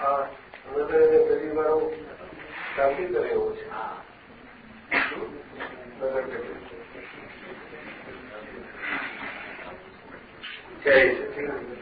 આ ગરીબ વાળો શાંતિ કરે એવો છે. જય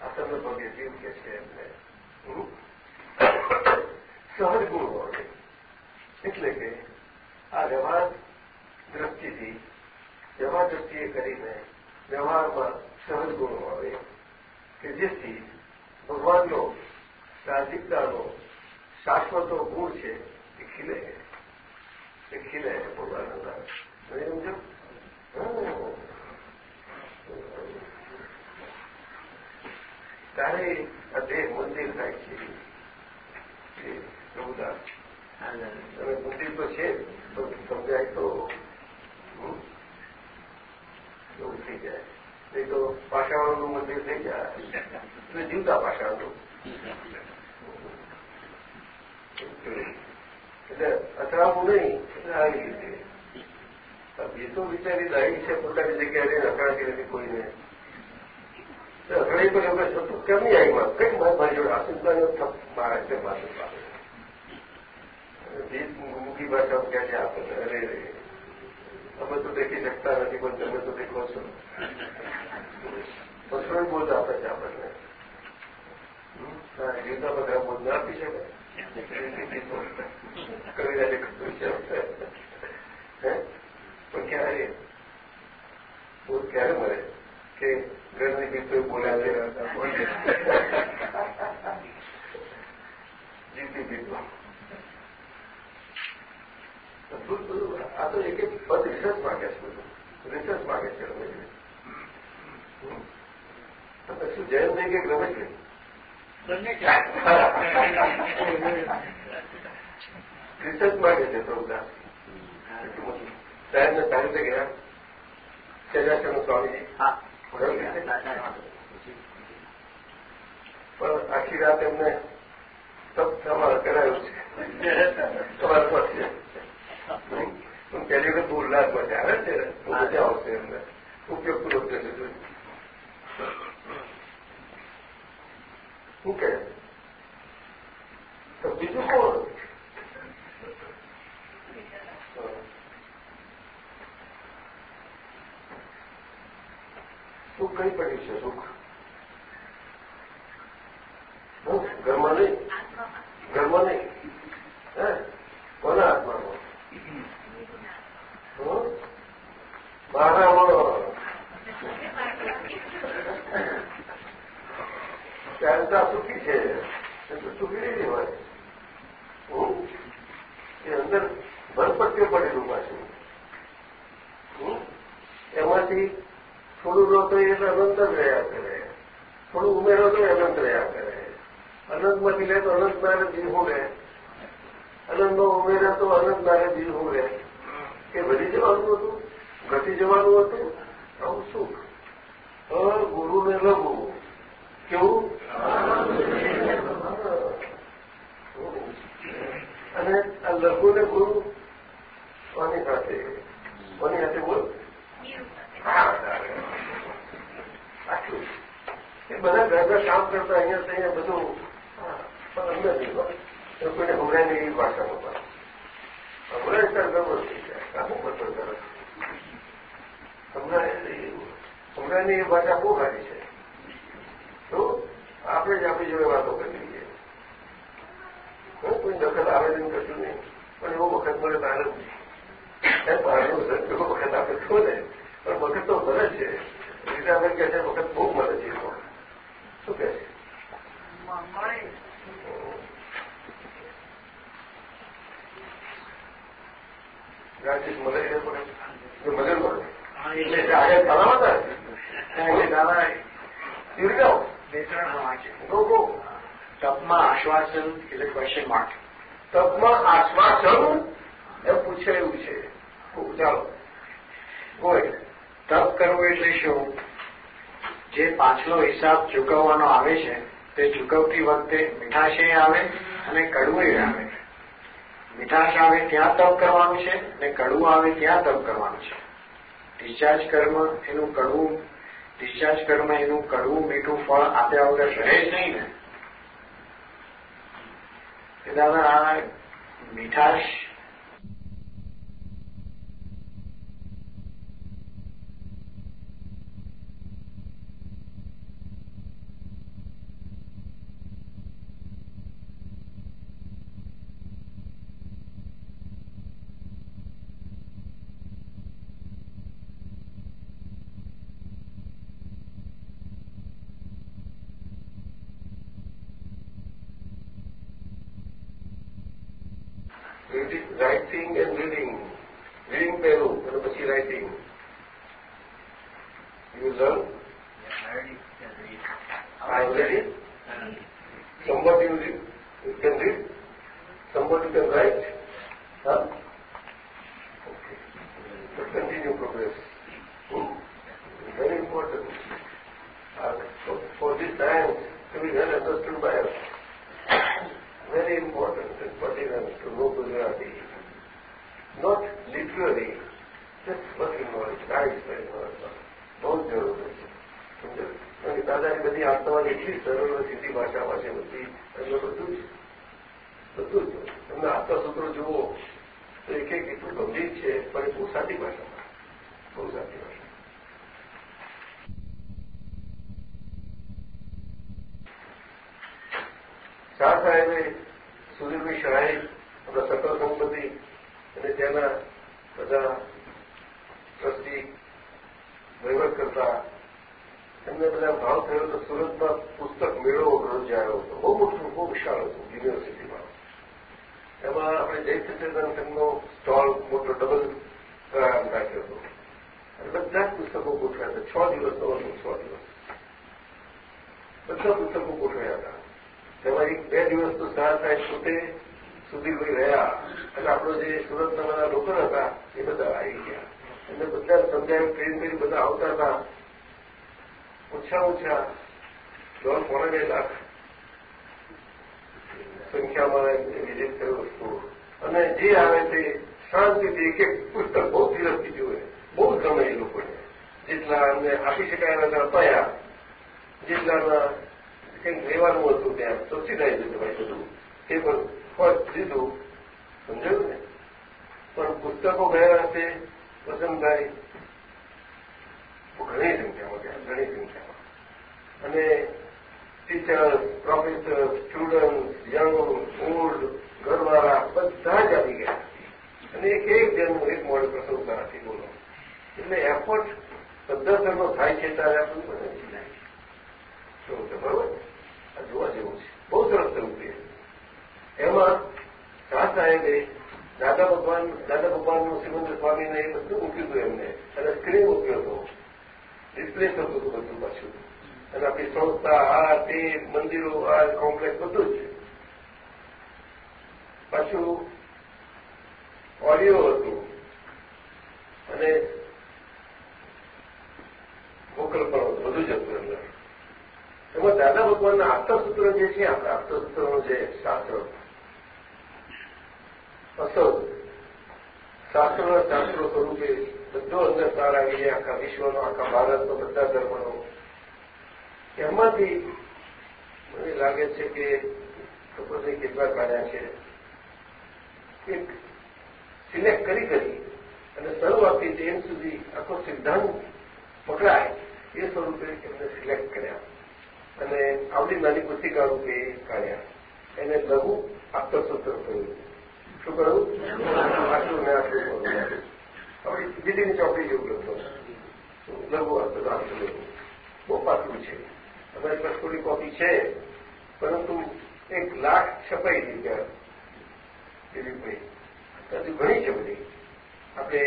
આસનને પગે જીવ કે છે એમને હમ? સહજ ગુણ હોય એટલે કે આ વ્યવહાર દ્રષ્ટિથી વ્યવહાર દ્રષ્ટિએ કરીને વ્યવહારમાં સહજ ગુણ હોય કે જેથી ભગવાનનો સાહજિકતાનો શાશ્વતો ગુણ છે એ ખીલે એ ખીલે ભગવાનના નહીં સમજો હમ. ત્યારે આ દેહ મંદિર થાય છે. પ્રભુદાસ હવે મંદિર તો છે તો સમજાય તો એવું થઈ જાય. નહીં તો પાષાણનું મંદિર થઈ જાય. એટલે જીવતા પાષાણનું એટલે અથડાવું નહીં એટલે આવી રીતે. એ તો વિચારી લાવી છે પોતાની જગ્યાએ અથડાતી નથી કોઈને. અથડાઈ પર અમે સતત કેમ નહીં આવી માં કઈ મારી મારી જોડે આશીર્વાદ મારા છે જીત મૂકી ભાષા ક્યાં ક્યાં આપણને અરે અમે તો દેખી શકતા નથી, પણ તમે તો દેખો છો. પશુએ બોધ આપે છે આપણને? જીવતા બધા બોધ ના આપી શકે કવિરાજે કહ્યું છે? પણ ક્યારે? બોધ ક્યારે મળે? કે ઘરની બોલ્યા છે. જીતી દીધો. આ તો એક એક પદ રિસર્ચ માંગે છે બધું. રિસર્ચ માંગે છે રમેશભાઈ. તમે શું જયંતભાઈ કે રમેશભાઈ? રિસર્ચ માંગે છે પ્રભુદાસ સાહેબને સારી રીતે ગયા સેજાશ્રમ સ્વામીજી. પણ આખી રાત એમને તપ કરાયું છે. તમારા પડશે પણ પહેલી વખત બહુ ઉલ્લાસ મજા આવે છે. તો મજા આવશે એમને. ઉપયોગ પૂરો થશે શું કહે? તો બીજું કોણ? સુખ કઈ પડ્યું છે સુખ? ઘરમાં નહીં? ઘરમાં નહીં? હે? કોના હાથમાં? મારામાં ત્યારે સુખી છે. એ તો સુખી નહીં હોય. હમ? એ અંદર ભરપટ્ટીઓ પડેલું પાછું. એમાંથી થોડું લો તો એટલે અનંત જ રહ્યા કરે. થોડું ઉમેરો તો અનંત રહ્યા કરે. અનંતમાંથી લે તો અનંત મારે જીવવું લે અનંતનો ઉમેરો તો અનંત મારે જીવવું લે એ વધી જવાનું હતું? ઘટી જવાનું હતું? આવું સુખ ગુરુને લગવું કેવું? અને આ લઘુને ગુરુ કોની સાથે? કોની સાથે બોલ? આટલું એ બધા ડ્રાઈવર કામ કરતા અહીંયા અહીંયા બધું પણ અંદર નહીં કોઈને હમણાં નહીં એવી ભાષામાં પણ હમણાં તાર ગરબડ થઈ જાય કામું કરતો તરફ હમણાં હમણાંની એ ભાષા બહુ સારી છે. તો આપણે જ આપણી જોડે વાતો કરી લઈએ. કોઈ દખલ આવેદન કરશું નહીં. પણ એવો વખત મળે તારે પારનું એવો વખત આપણે છો ને પણ વખત તો મળે છે. રીટાબેન કહે છે વખત બહુ મળે છે. શું કહે છે? રાજેશ મળે એટલે આગળ બે ત્રણ વાંચે ગો તપમાં આશ્વાસન એટલે ક્વેશ્ચન માર્ક તપમાં આશ્વાસન? એ પૂછે એવું છે. ચાલો. કોઈ તપ કરવું એટલે શું? જે પાછલો હિસાબ ચૂકવવાનો આવે છે, તે ચૂકવતી વખતે મીઠાશે આવે અને કડવું આવે. મીઠાશ આવે ત્યાં તપ કરવાનું છે અને કડવું આવે ત્યાં તપ કરવાનું છે. ડિસ્ચાર્જ કર્મ એનું કડવું, ડિસ્ચાર્જ કર્મ એનું કડવું મીઠું ફળ આપ્યા વગર રહે જ નહીં ને. દાદા, આ મીઠાશ આવતા હતા ઓછા ઓછા દોઢ પોણા બે લાખ સંખ્યામાં વિઝિટ કર્યો હતો અને જે આવે તે શાંતિથી એક એક પુસ્તક બહુ ધીરજથી જોવે બહુ ગમે એ લોકોને. જેટલા એમને આપી શકાય એના અપાયા જેટલાના કંઈક લેવાનું હતું ત્યાં સબસિડાઈ દીધું ભાઈ બધું. એ પણ ફર્સ્ટ દીધું સમજાયું ને? પણ પુસ્તકો ગયા હશે વસંતભાઈ ઘણી સંખ્યામાં ગયા ઘણી સંખ્યામાં. અને teacher professor student young old ઘરવાળા બધા જ આવી ગયા. અને એક એક જણનું એક મોડે પ્રસંગ નથી બોલો. એટલે એફર્ટ પદ્ધતિનો થાય છે ત્યારે આપણું બને શું છે બરોબર? આ જોવા જેવું છે. બહુ સરસ થયું એમાં શાહ સાહેબે દાદા ભગવાન, દાદા ભગવાનનું શ્રીમંત સ્વામીને એ બધું મૂક્યું હતું એમને. અને સ્ક્રીન મૂક્યો હતો. ડિસ્પ્લે થતું બધું પાછું. અને આપણી સંસ્થા, આ તે મંદિરો, આ કોમ્પ્લેક્સ બધું જ પાછું ઓડિયો હતું. અને વોકલ પણ બધું જ હતું અંદર એમાં દાદા ભગવાનના આત્મસૂત્ર જે છે, આપણા આત્મસૂત્રનું જે શાસ્ત્ર, અસર. શાસ્ત્રોના શાસ્ત્રો સ્વરૂપે બધો અંદર સાર આવી જાય આખા વિશ્વનો, આખા ભારતનો, બધા ધર્મનો. એમાંથી મને લાગે છે કે ખબર નહીં કેટલા કાઢ્યા છે. એક સિલેક્ટ કરી કરી અને શરૂઆતથી એમ સુધી આખો સિદ્ધાંત પકડાય એ સ્વરૂપે એમને સિલેક્ટ કર્યા અને આવડી નાની પુસ્તિકા રૂપે કાઢ્યા. એને લઘુ આત્મસૂત્ર કહ્યું. શું કહ્યું? આટલું ને આટલું હવે વીજળીની ચોકડી જેવું લખતો લઘુ આત્મસૂત્ર બહુ પાતળું છે. અમારી પાસે કોપી છે, પરંતુ એક લાખ છપાઈ હતી ત્યાં દિલીપભાઈ હજુ ઘણી છે બધી. આપણે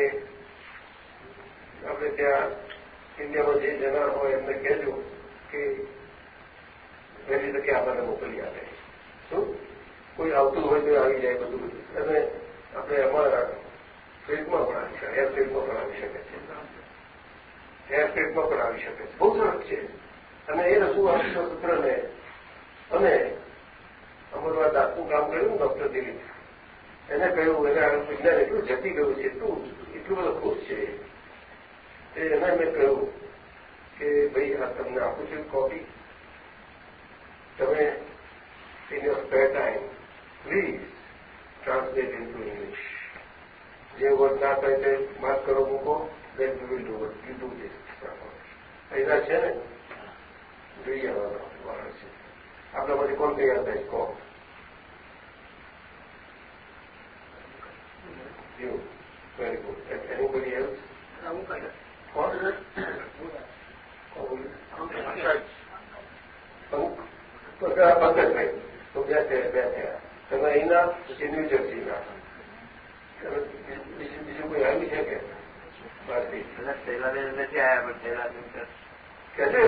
આપણે ત્યાં ઇન્ડિયામાં જે જનાર હોય એમને કહેજો કે વહેલી તકે આપણને મોકલી આપે. શું? કોઈ આવતું હોય તો આવી જાય બધું અને આપણે અમારા ફિલ્ડમાં પણ આવી શકે એરફિલ્ડમાં પણ આવી શકે છે. એરફિલ્ડમાં પણ આવી શકે છે. બહુ સરસ છે. અને એ રસુ આપણા પુત્રને અને અમારું આ દાંતનું કામ કર્યું, ડોક્ટર દિલીપ. એને કહ્યું, એને વિજ્ઞાન એટલું જતી ગયું છે, એટલું એટલું બધું ખુશ છે. એને મેં કહ્યું કે ભાઈ, આ તમને આપું છું કોપી તમે in your spare time please translate into English જે વર્ડ ના થાય તે માફ કરો મૂકો then you will do you do this અહીંયા છે ને? જોઈએ વાળા છે. આપણામાંથી કોણ તૈયાર થાય? કહો. You. Very good. And anybody else? કોણ? પંકજભાઈ તો બે થયા. બે થયા તમે અહીંના પછી ન્યૂ જર્સીના બીજું બીજું કોઈ આવી છે કે? નથી આવ્યા પણ કહેજો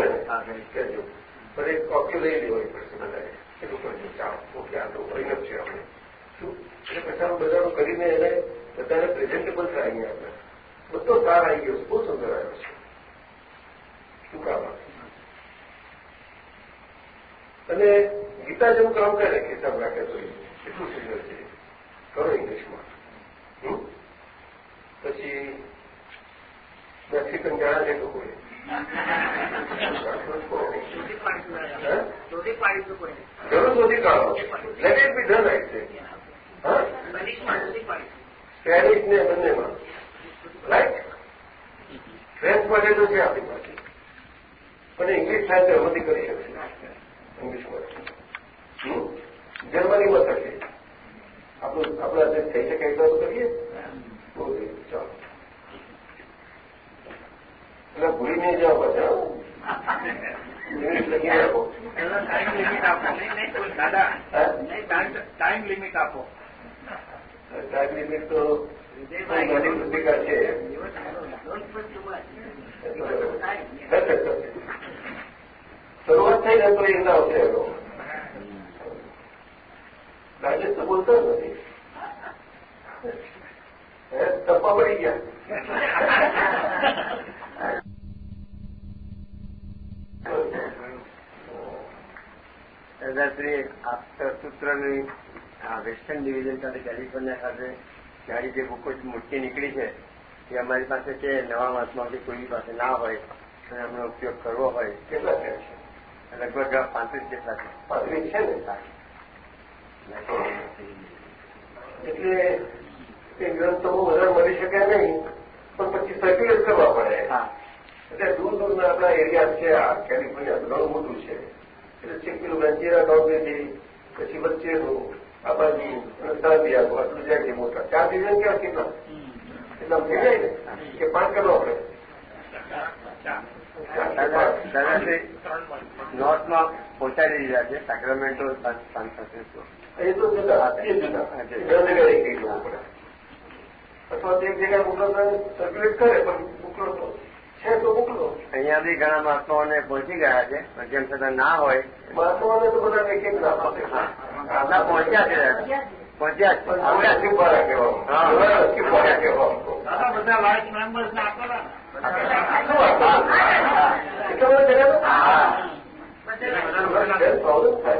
ને કહેજો પણ એક કોપી લઈ લેવી પડશે બધાએ એટલું કરજો ચાલો ઓકે આ તો ઇનફ છે આપણે. શું? એટલે પછાડું બધાનું કરીને એને બધાને પ્રેઝન્ટેબલ થાય અહીંયા આપણે બધો સાર આવી ગયો. બહુ સુંદર આવ્યો છે. શું કામ અને ગીતા જેવું કામ કરે હિસાબ રાખે તો એટલું સુંદર છે? કરો ઇંગ્લિશમાં. પછી મેક્સિકન જાણે છે લોકોએ. જરૂર શોધી કાઢો. Let be done right Spanish ને બંનેમાં. રાઈટ ફ્રેન્ચ માટે તો છે આપણી પાસે. પણ ઇંગ્લિશ થાય તો એમાંથી કરી શકશે. ઇંગ્લિશમાં જર્મનીમાં થશે આપણું આપણા અત્યારે થઈ શકે એટલો તો કરીએ બહુ ચાલો એટલે ભૂલી નહીં જાઓ પાછા ટાઈમ લિમિટ આપો ટાઈમ લિમિટ તો છે શરૂઆત થઈ જાય તો એ ના આવશે એનો તો બોલતો જ નથી. ટપ્પા પડી ગયા. દાદાશ્રી સૂત્રની વેસ્ટર્ન ડિવિઝન સાથે કેલિફોર્નિયા ખાતે ગાડી જે બુકો મોટી નીકળી છે એ અમારી પાસે છે નવા માસમાંથી કોઈની પાસે ના હોય અને એમનો ઉપયોગ કરવો હોય. કેટલા છે? લગભગ પાંત્રીસ જેટલા છે. પાંત્રીસ છે ને? એટલે એ ગ્રંથો વધારે મળી શકે નહીં પણ પછી સર્ક્યુલેટ કરવા પડે. એટલે દૂર દૂરના આપણા એરિયા છે આ કેલિફોર્નિયા ઘણું મોટું છે. એટલે છે પેલું કાઉન્ટીથી પછી વચ્ચેનું આ બાજુ અને આટલું જાય છે મોટા. ચાર ડિવિઝન કેવા કેટલા એટલા થઈ જાય ને? કે પાંચ કરો આપણે નોર્થમાં પહોંચાડી દીધા છે સેક્રામેન્ટો સાંસદ. એ તો જુદા એ જુદા જગ્યાએ કઈ જવું પડે. આત્મામાંથી એક જગ્યાએ મોકલો સર્ક્યુલેટ કરે પણ મોકલો તો છે તો મોકલો. અહીંયા બી ઘણા મહાત્માઓને પહોંચી ગયા છે પણ જેમ છતાં ના હોય. મહાત્માઓને તો બધા એક એક ના પહોંચ્યા છે. પહોંચ્યા છે. આપણે બધા લાઈફ મેમ્બર્સ ને આપેલા શું વાત? એટલા પ્રોબ્લેમ થાય.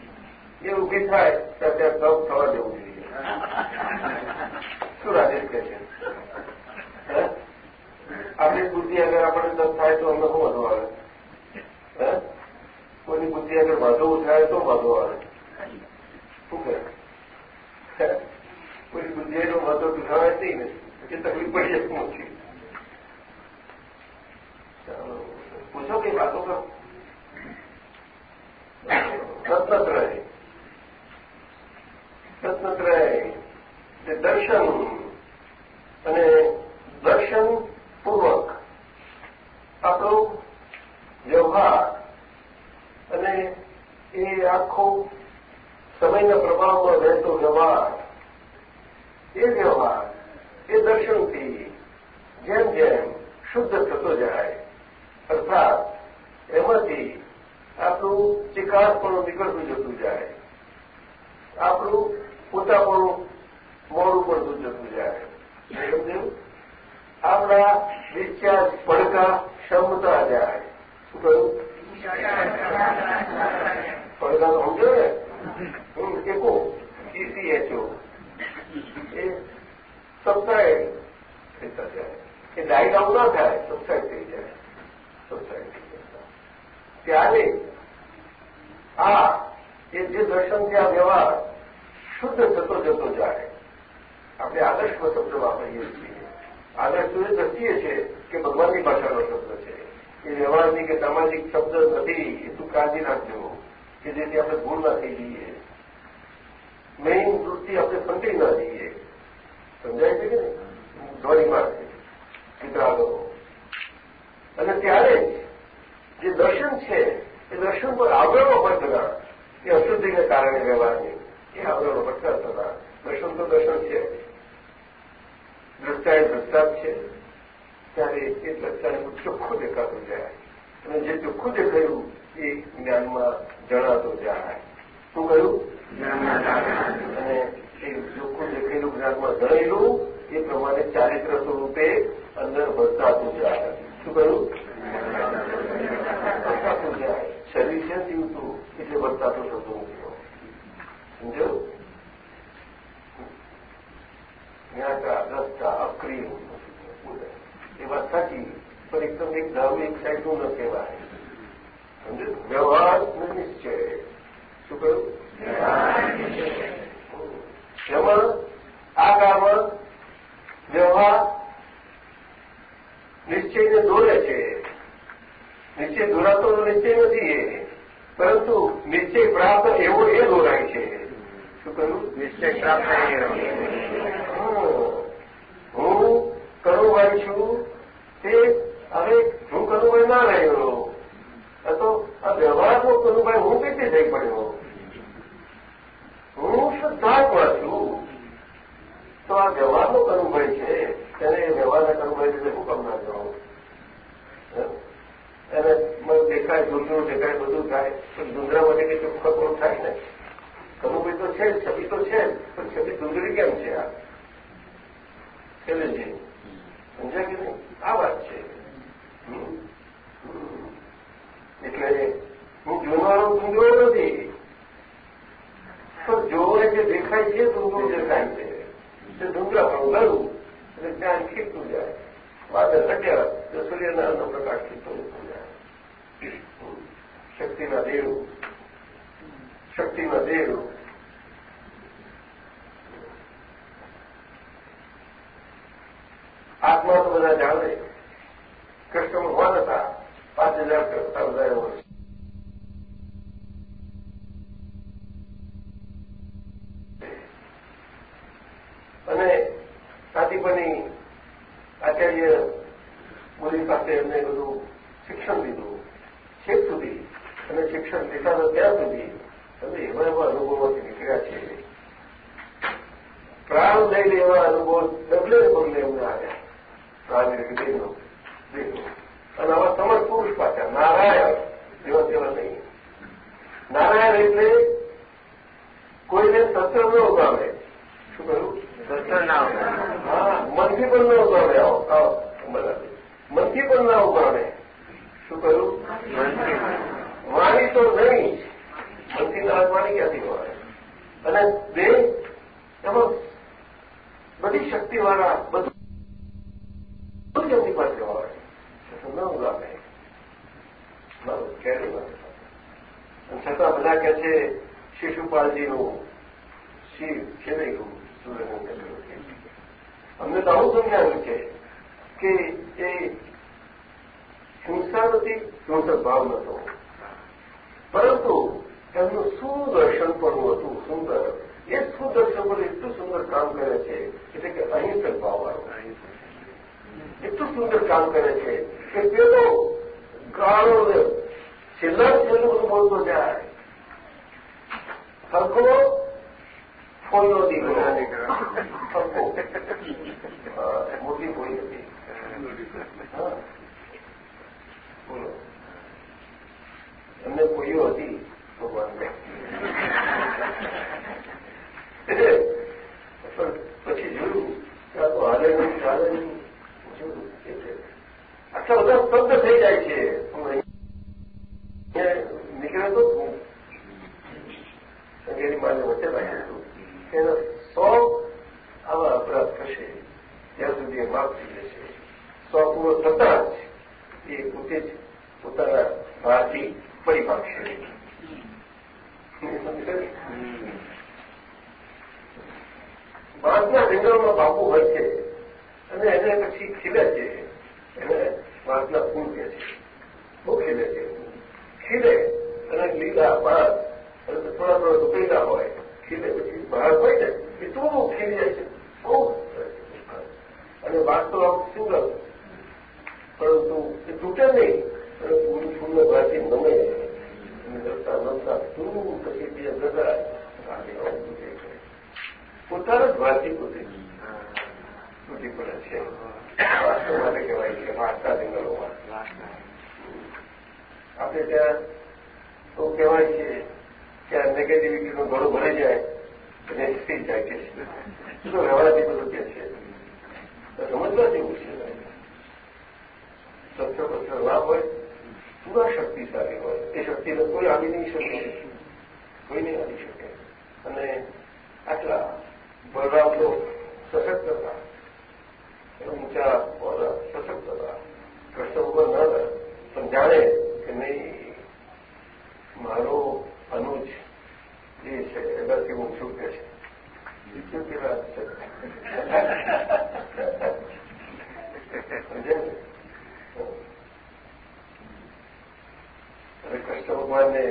એ ઊભી થાય, તો ત્યાં સૌ થવા દેવું જોઈએ. શું રાજેશ કહે છે? આપણી બુદ્ધિ અગર આપણે દસ થાય તો અમને શું વધુ આવે? કોઈની બુદ્ધિ અગર વાંધો ઉઠાવે તો વાંધો આવે. શું કહે? હે? કોઈની બુદ્ધિ એનો વાંધો ઉઠાવે નહીં ને એ તકલીફ પડી જશે ઓછી પૂછો કઈ વાતો કરો. રત્નત્રય રત્નત્રય દર્શન અને દર્શન પૂર્વક આપણો વ્યવહાર અને એ આખો સમયના પ્રભાવમાં રહેતો વ્યવહાર, એ વ્યવહાર, એ દર્શનથી જેમ જેમ શુદ્ધ થતો જાય, અર્થાત એમાંથી આપણું ચિકાસપણું નીકળતું જતું જાય, આપણું પોતાપણું મોડું પડતું જતું જાય આપણા ડિસ્ચાર્જ પડકા ક્ષમતા જાય. શું કહ્યું? પડકા તો સમજો ને એકો ઈસીએચઓ એ સબસાઇડ થતા જાય. એ ડાઉન ના થાય સબસાઇડ થઈ જાય. સબસાઇડ થઈ જાય. ત્યારે આ જે દર્શન આ વ્યવહાર શુદ્ધ થતો જતો જાય આપણે આદર્શમાં શબ્દ વાપરીએ છીએ આદર્શ તો એ દ્રષ્ટિએ છે કે ભગવાનની ભાષાનો શબ્દ છે એ વ્યવહારની કે સામાજિક શબ્દ નથી એ તું કાળજી રાખજો કે જેથી આપણે ભૂલ ના થઈ જઈએ મેઇન વૃત્તિ આપણે સંતી ના જઈએ સમજાય છે કે નહીં ધોરીમાં છે ચિત્રાગરો અને ત્યારે જ જે દર્શન છે એ દર્શન પર આવરણો હોય બધા એ અશુદ્ધિને કારણે વ્યવહારની એ ભટકા થતા દર્શન તો દર્શન છે. દ્રષ્ટા એ દ્રષ્ટા છે. ત્યારે એ દ્રષ્ટાને ચોખ્ખું દેખાતું જાય. અને જે ચોખ્ખું દેખાયું એ જ્ઞાનમાં જણાતું જાય. શું કહ્યું? અને એ ચોખ્ખું દેખેલું જ્ઞાનમાં જણાયેલું એ પ્રમાણે ચારિત્ર સ્વરૂપે અંદર વર્તાતું જાય. શું કહ્યું? વર્તાતું જાય. શરીર છે જીવતું એટલે વર્તાતો શબ્દો સમજો જ્ઞાતા દ્રષ્ટા અક્રિય એ વાત સાચી પણ એક ધારું એક ન કહેવાય સમજો વ્યવહાર નિશ્ચય શું કહ્યું એમાં આ કાળમાં વ્યવહાર નિશ્ચયને દોરે છે નિશ્ચય દોરાતો નિશ્ચય નથી એ. પરંતુ નિશ્ચય પ્રાપ્ત એવો એ દોરાય છે. શું કહ્યું? નિશ્ચય પ્રાપ્ત થઈ ગયો. હું કનુભાઈ છું તે હવે હું કનુભાઈ ના રહ્યો તો, આ વ્યવહારનો કનુભાઈ હું રીતે થઈ પડ્યો હું શુદ્ધાત્મા છું. તો આ વ્યવહારનો કનુભાઈ છે. તેને વ્યવહારના કનુભાઈ રીતે હું કામ ના જાઉં એને દેખાય, ધૂંધળું દેખાય, બધું થાય. પણ ધૂંધળા માટે કઈ ચોખ્ખા થાય ને? કનુભાઈ તો છે છબી તો છે પણ છબી ધૂંધળી કેમ છે આ છે સમજ્યા કે નહીં આ વાત છે. એટલે હું જોનારો ધૂંધળો નથી પણ જોવે જે દેખાય છે ધૂંધળું દેખાય છે તે ધૂંધળા પણ ગયું એટલે જ્ઞાન ખીરતું જાય વાદળ ઘટ્યા તો સૂર્યનારાયણનો પ્રકાશ ખીરતો જાય શક્તિના દેવ શક્તિના દેવ. આત્મા તો બધા જાણે. કૃષ્ણ ભગવાન હતા. પાંચ હજાર કરતા વધારે વર્ષ અને સાતીપની આચાર્ય મોદી પાસે એમને બધું શિક્ષણ લીધું છેક સુધી. અને શિક્ષણ હતા ત્યાં સુધી અને એવા એવા અનુભવોથી નીકળ્યા છે. પ્રાણ લઈને એવા અનુભવ ડબલે પગલે એમને આવ્યા. પ્રાણ દેહનો અને આવા સમર્થ પુરુષ પાછા નારાયણ એવા તેવા નહીં. નારાયણ એટલે કોઈને સત્ર ન ઉગાવે શું કહ્યું? સત્ર ના હા મનથી પણ ન ઉગાવે આવો આવો મનથી પણ ના ઉગાવે શું કહ્યું? વાણી તો નહીં. નારાજ વાણી ક્યાંથી હોય અને બે, એમાં બધી શક્તિવાળા બધું એમની પાસે હોય. ન ઉગાવે બરાબર, ક્યારે છતાં બધા કહે છે, શિશુપાલજીનું શિવ ખેલાઈ ગયું અમને તો આવું સમજાવ્યું છે કે એ હિંસા નથી હિંસક ભાવ નતો પરંતુ એમનું સુદર્શન પણ હતું, સુંદર. એ સુદર્શન એટલું સુંદર કામ કરે છે એટલે કે અહિંસક ભાવ એટલું સુંદર કામ કરે છે કે પેલો ગાળો છેલ્લા છેલ્લું બધું બોલતો જાય. હરકો ફોનનો દીકરો. હરકો મોટી ફોઈ હતી. બોલો. એમને કોઈઓ હતી. પછી જોયું કે આ તો હાલે નહીં ચાલે નહીં આટલા બધા સ્તબ્ધ થઈ જાય છે નીકળ્યો તો હું માને વચ્ચે રાખ્યું હતું સો આવા અપરાધ થશે ત્યાં સુધી એ માફ થઈ જશે સો પૂરો થતા જ એ પોતે જ પોતાના ભારથી ફરી પાકશે બાંસના જંગલમાં બાપુ હોય છે. અને એને પછી ખીલે છે. એને બાંસના ફૂલ કે છે. બહુ ખીલે છે. ખીલે અને લીલા બાદ અને થોડા થોડા રૂપેલા હોય, ખીલે પછી બહાર હોય ને, એ થોડું બહુ ખીલી જાય છે. બહુ અને વાત તો આમ સિંગલ પરંતુ એ તૂટે નહીં. અને પૂરી ફૂલને બહારથી નમે રસ્તા નમતા તું પછી બીજા ગગડાય પોતાના જ વારથી પોતે તૂટી પડે છે વાસ્તવ માટે કહેવાય છે. વાર્તા જંગલોમાં આપણે ત્યાં તો કહેવાય છે? કે આ નેગેટિવિટીનો ઘણો ભરાઈ જાય અને સ્થિર જાય કે તો વ્યવહારથી બધું કે છે સમજવા જેવું છે પત્સર લાભ હોય. પૂરા શક્તિશાળી હોય. એ શક્તિને કોઈ આવી નહીં શકે. કોઈ નહીં આવી શકે. અને આટલા બલરામ લોક સશક્ત હતા ઊંચા સશક્ત હતા કૃષ્ણ ઉપર ન પણ જાણે કે નહીં, મારો અનુજ જે છે, એનાથી હું કે છે? ઇત્યોતેર છે? અને કૃષ્ણ ભગવાનને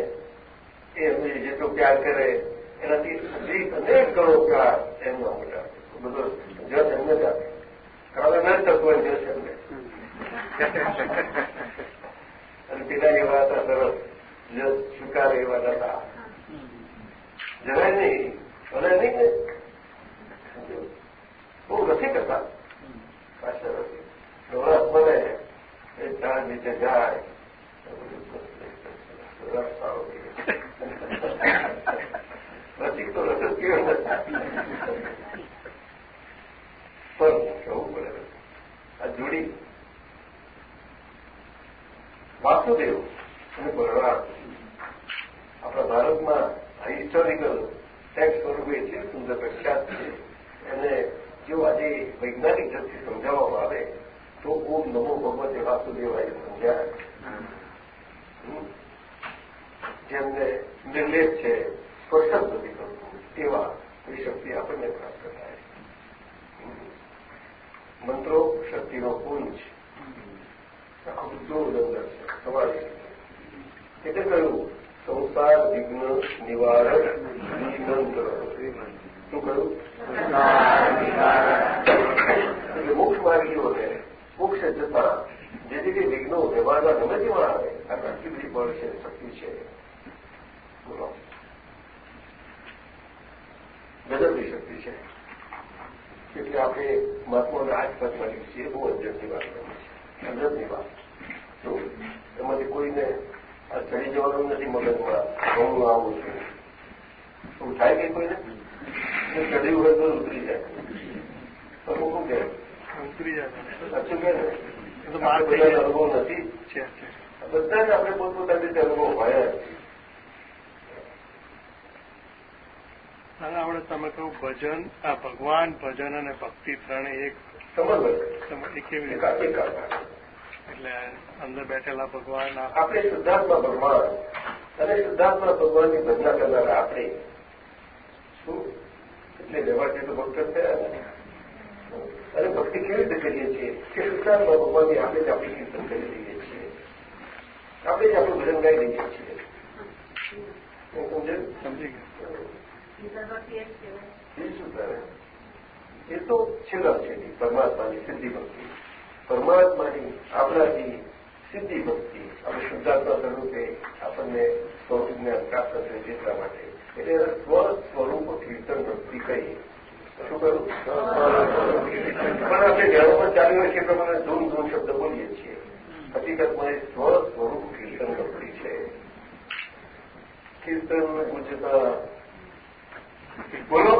એ એમને જેટલો પ્યાર કરે, એનાથી અધિક અનેક ગણો પ્યાર એમનો બધો જસ એમને જ આપે. કારણ ન થતું હોય જસ એમને. અને પેલા એવા હતા સરસ. જસ સ્વીકાર એવા હતા જરાય નહીં. ભલે નહીં ને બહુ રસિક હતા પાછળ. નવરાત બને એ ચાર નીચે જાય. ભારતમાં હિસ્ટોરિકલ ટેક્સ છે એને જો વૈજ્ઞાનિક દ્રષ્ટિ સમજાવવામાં આવે, તો ઓમ નમો ભગવતે વાસુદેવાય સમજાય. જેમને નિર્લેપ છે જ નથી કરતું એવા એ શક્તિ આપણને પ્રાપ્ત થાય. મંત્રો શક્તિનો પુંજ આખું બધું અંદર છે તમારી એટલે કહ્યું સંસાર વિઘ્ન નિવારક મંત્ર શું કહ્યું? એટલે મોક્ષ માર્ગીઓને મોક્ષ જતા જે જે વિઘ્નો વ્યવહારના ગમે તેવા આવે આ આટલી બધી બળ છે શક્તિ છે. બોલો. બદલવી શક્તિ છે. એટલે આપણે મહાત્માને પદ મળી છીએ બહુ અજબની વાત કરીએ છીએ અજબની વાત. તો એમાંથી કોઈને આ ચડી જવાનું નથી મગજમાં હું આવું છું. એવું થાય કે કોઈને? ચડી હોય તો ઉતરી જાય. તો હું શું કહે? ઉતરી જાય. સાચું કે ને? તો માર બધા અનુભવ નથી. બધાને આપણે પોતપોતાની રીતે અનુભવ હોય જ. દાદા આપણે તમે કહ્યું ભજન આ ભગવાન ભજન અને ભક્તિ ત્રણે એક કેવી રીતે? એટલે અંદર બેઠેલા ભગવાન આપણે શુદ્ધાત્મા ભગવાન અને શુદ્ધાત્મા ભગવાનની ભજના કરનારા આપણે શું? એટલે વ્યવહારથી તો ભક્ત થયા અને ભક્તિ કેવી રીતે કરીએ છીએ? કે શુદ્ધાત્મા ભગવાનની આપણે જ આપણે કીર્તન કરી લઈએ છીએ. આપણે જ આપણું ભજન ગાઈ લઈએ છીએ. સમજી ગયા. એ તો છેલ્લા છેલ્લી પરમાત્માની સિદ્ધિ ભક્તિ પરમાત્માની આપણાથી સિદ્ધિ ભક્તિ આપણે શુદ્ધાત્મા સ્વરૂપે આપણને સ્વરૂપને પ્રાપ્ત થશે એટલા માટે. એટલે સ્વ સ્વરૂપ કીર્તન ભક્તિ કહીએ. પણ આપણે જ્ઞાનોમાં ચાલી હોય છે પ્રમાણે ધૂમ ધૂમ શબ્દ બોલીએ છીએ. હકીકતમાં એ સ્વ સ્વરૂપ કીર્તન ભક્તિ છે. કીર્તન ગુજતા બોલો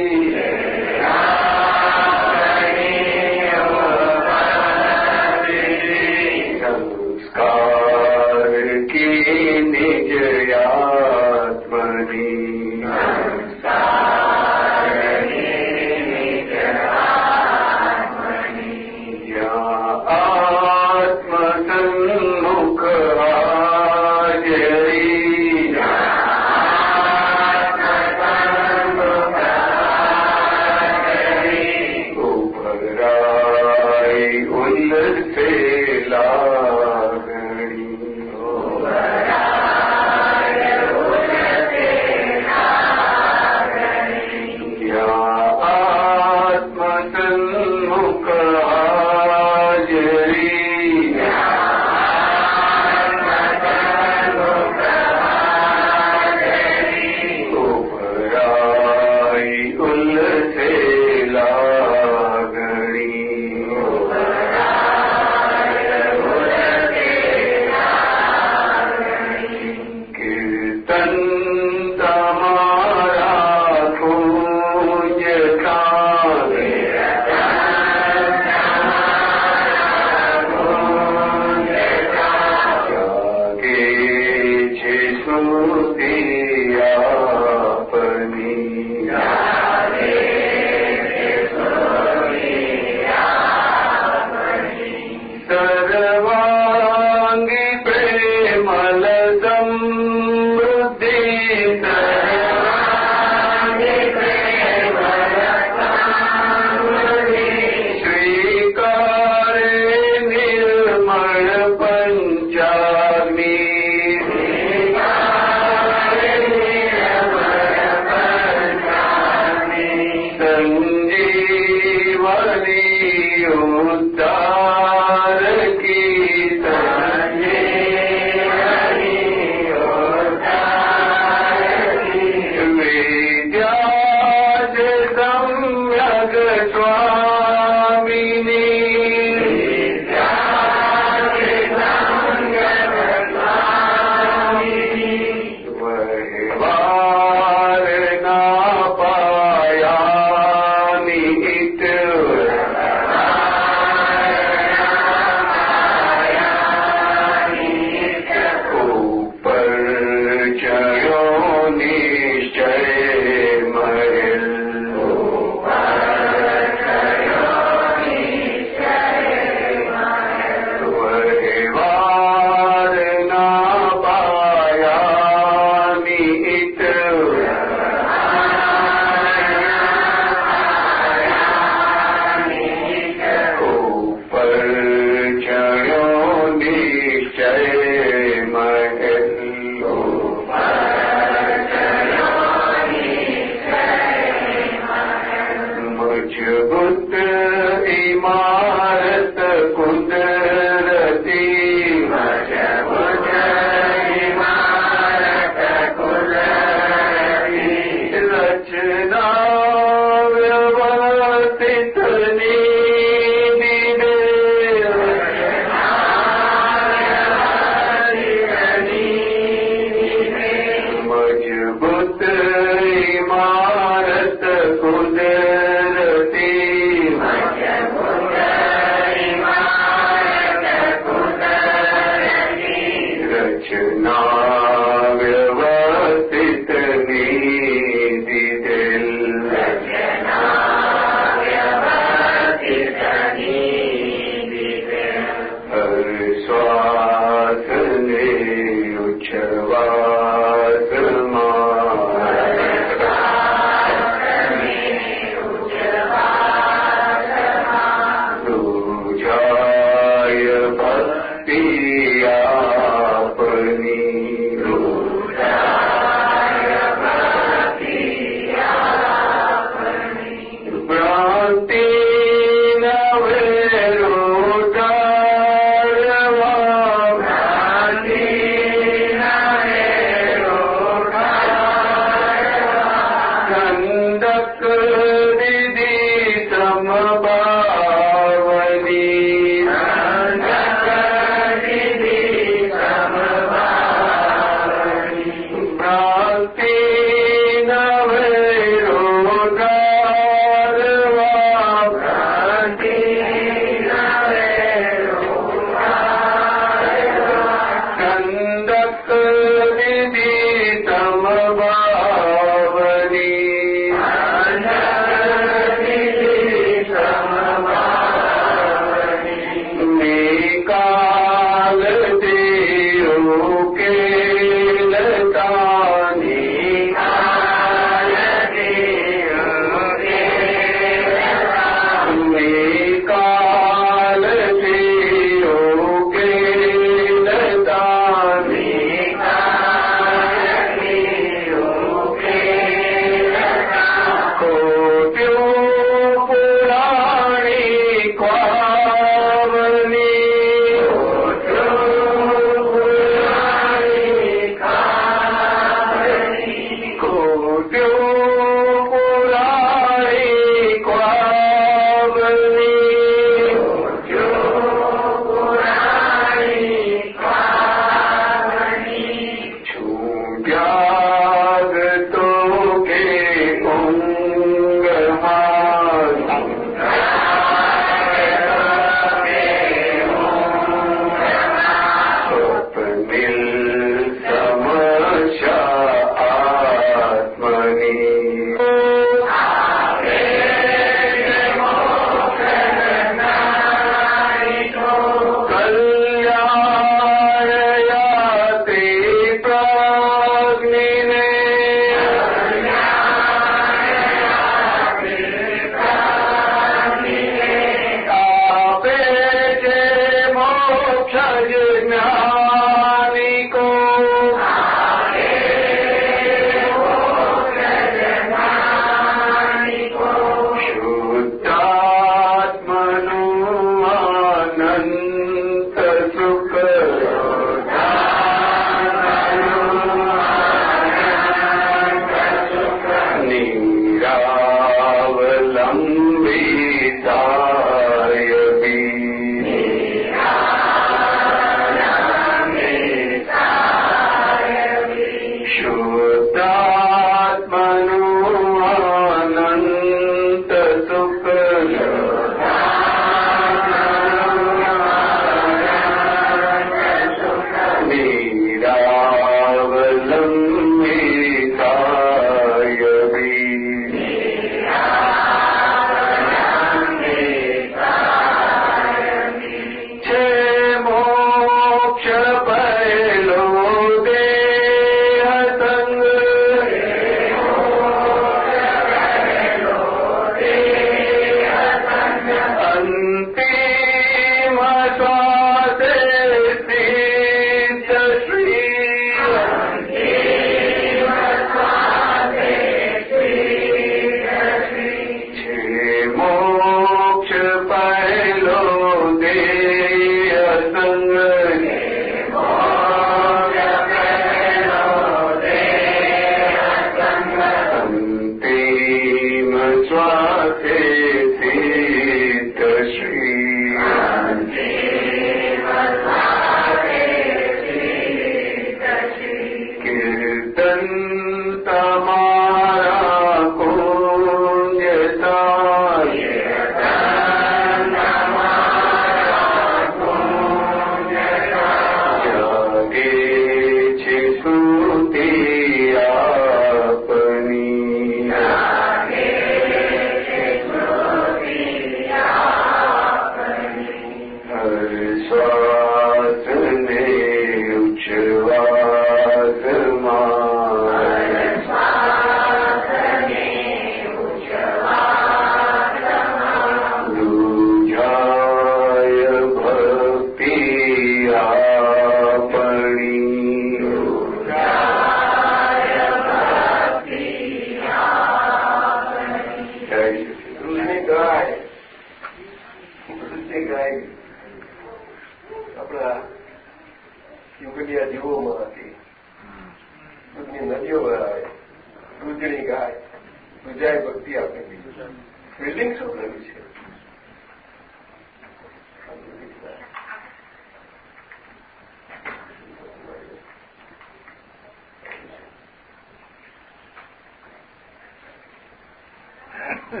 જય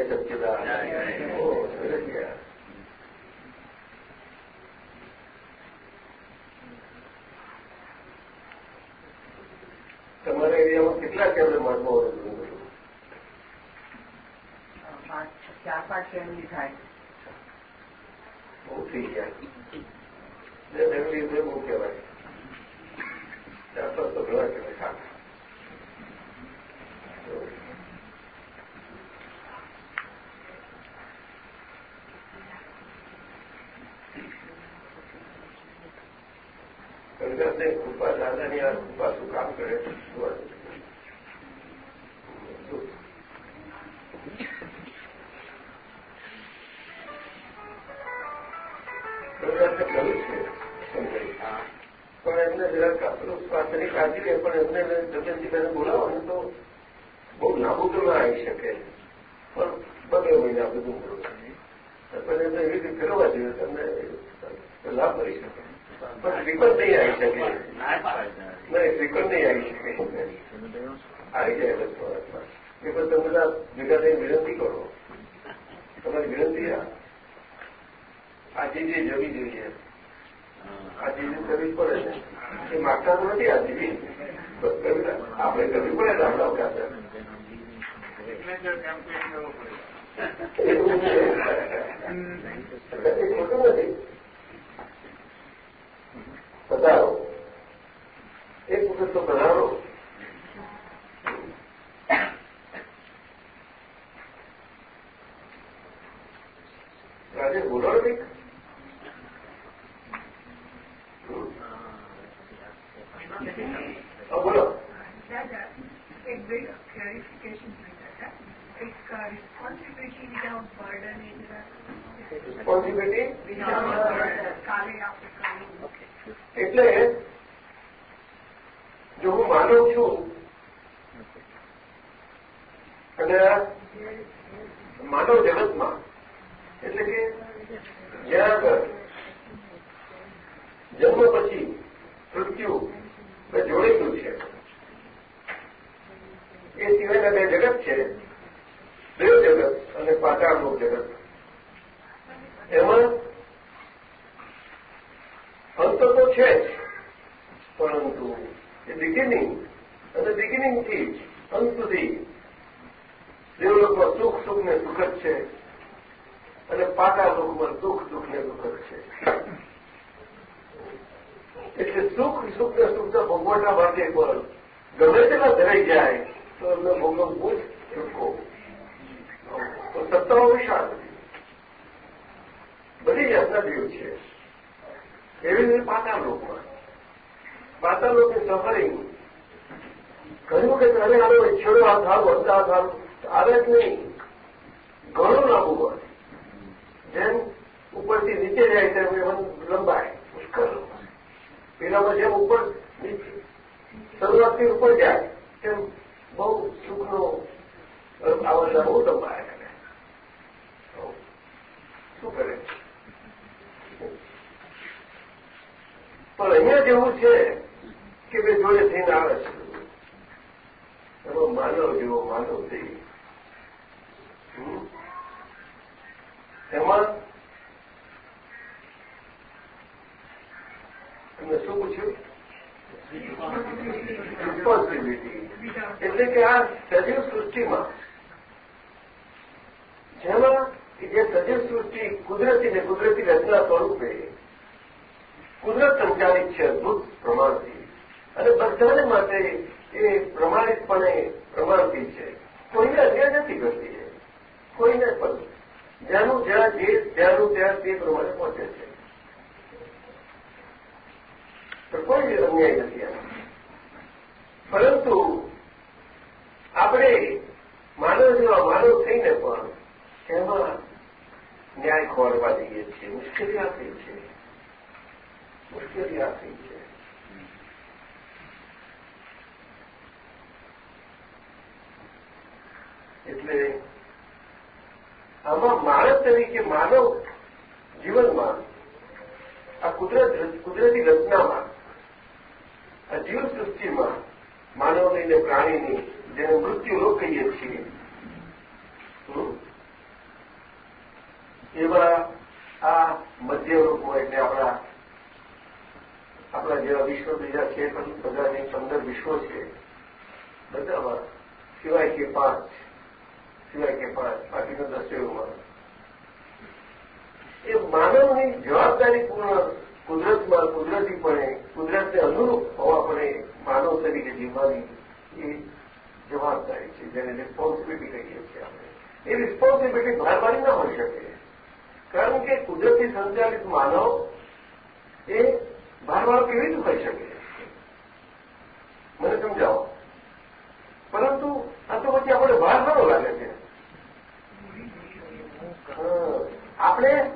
સચ્ચિદાન તમારા એરિયામાં કેટલા કેવડે મહાત્માઓ ચાર પાંચ ફેમિલી થાય બહુ થઈ ગયા બે ફેમિલી બહુ કહેવાય ચાર પાંચ તો ઘણા કહેવાય ખાસ કનકરને કૃપા દાદાની આ કૃપા કામ કરે કહ્યું છે સમજાય પણ એમને જરાક આપણું સ્વાસ્થ્યની કાળજી લે પણ એમને દમયંતીભાઈને બોલાવો ને તો બહુ લાંબુ તો ના આવી શકે પણ બબે મહિના બધું પણ એમને એવી રીતે ફેરવવા જોઈએ તમને લાભ મળી શકે પણ ફ્રીક્વન્ટ નહીં આવી શકે નહીં ફ્રીક્વન્ટ નહીં આવી શકે આવી જાય બસ એ પણ તમે બધા ભેગા થઈને વિનંતી કરો. તમારી વિનંતી આ. ચીજ જવી જોઈએ આ ચીજ કરવી પડે છે. એ માગતા તો નથી આ ચીજ આપણે કરવી પડે આપણા અવકાશ એવું છે. એ ખોટું નથી પધારો એક વખત તો પધારો રાજે બોલો કંઈક બોલો દાદા એક બે ક્લેરિફિકેશન જોઈતા હતા એક રિસ્પોન્સિબિલિટી વિધાઉટ બર્ડન એ જરા રિસ્પોન્સિબિલિટી વિધાઉટ બર્ડન કાલે આપણે કહ્યું એટલે જો હું માનવ છું અને માનવ જગતમાં એટલે કે જ્યાં આગળ જન્મ પછી મૃત્યુ બે જોડેલું છે એ સિવાયના બે જગત છે દેવ જગત અને પાતાળનું જગત એમાં અંત તો છે જ પરંતુ એ બિગિનિંગ અને બિગિનિંગથી જ અંત સુધી દેવલોકમાં સુખ સુખ ને સુખદ છે અને પાકા લોકમાં દુઃખ દુઃખ ને દુઃખદ છે એટલે સુખ સુખ ને સુખતા ભોગવટા માટે પણ ગમે તેના ધરાઈ જાય તો એમને ભોગવવું જ છૂટકો તો સત્તાઓ વિશાળ નથી બધી જાતના દેવ છે એવી રીતે પાતા લોકમાં પાતા લોકની સફરિંગ વખત અરે છેડો આ થારું અંત આવે જ નહીં ઘણું લાંબુ હોય જેમ ઉપરથી નીચે જાય તેમ એમ લંબાય પુષ્કળ પેલામાં જેમ ઉપર શરૂઆતથી ઉપર જાય તેમ બહુ સુખનો આવડતા બહુ લંબાય શું કરે પણ અહીંયા જેવું છે કે બે જોડે થઈને આવે છે. એમાં માનવ જેવો માનવ થઈ એમાં એમને શું પૂછ્યું? રિસ્પોન્સિબિલિટી એટલે કે આ સજીવ સૃષ્ટિમાં જેમાં જે સજીવ સૃષ્ટિ કુદરતી ને કુદરતી રચના સ્વરૂપે કુદરત સંચાલિત છે અદભુત પ્રમાણથી. અને બધાને માટે એ પ્રમાણિતપણે પ્રમાણતી છે. કોઈને અન્યાય નથી કરતી કોઈને પણ. જ્યાંનું જ્યાં જે, જ્યાંનું ત્યાં તે પ્રમાણે પહોંચે છે. કોઈ અન્યાય નથી પરંતુ આપણે માનવ જેવા માનવ થઈને પણ એમાં ન્યાય ખોરવા જઈએ છીએ. મુશ્કેલી આપી છે. મુશ્કેલી આ છે. એટલે આમાં માણસ તરીકે માનવ જીવનમાં આ કુદરત, કુદરતી રચનામાં, આ જીવસૃષ્ટિમાં માનવની ને પ્રાણીની જેને મૃત્યુ રોગ કહીએ છીએ એવા આ મધ્ય રૂપમાં એટલે આપણા આપણા જેવા વિશ્વ બીજા છે પણ બધાની પંદર વિશ્વ છે, બધામાં સિવાય કે પાંચ સિવાય કે પાંચ બાકીનો દસેઓમાં એ માનવની જવાબદારીપૂર્ણ કુદરતમાં કુદરતીપણે કુદરતને અનુરૂપ હોવાપણે માનવ તરીકે જીવવાની એ જવાબદારી છે, જેને રિસ્પોન્સિબિલિટી કહીએ છીએ આપણે. એ રિસ્પોન્સિબિલિટી ભારવાની ના હોઈ શકે. કારણ કે કુદરતી સંચાલિત માનવ એ ભારવાળો કેવી રીતે હોઈ શકે? મને સમજાવો. પરંતુ આ તો પછી આપણે ભાર ઘણો લાગે છે. આપણે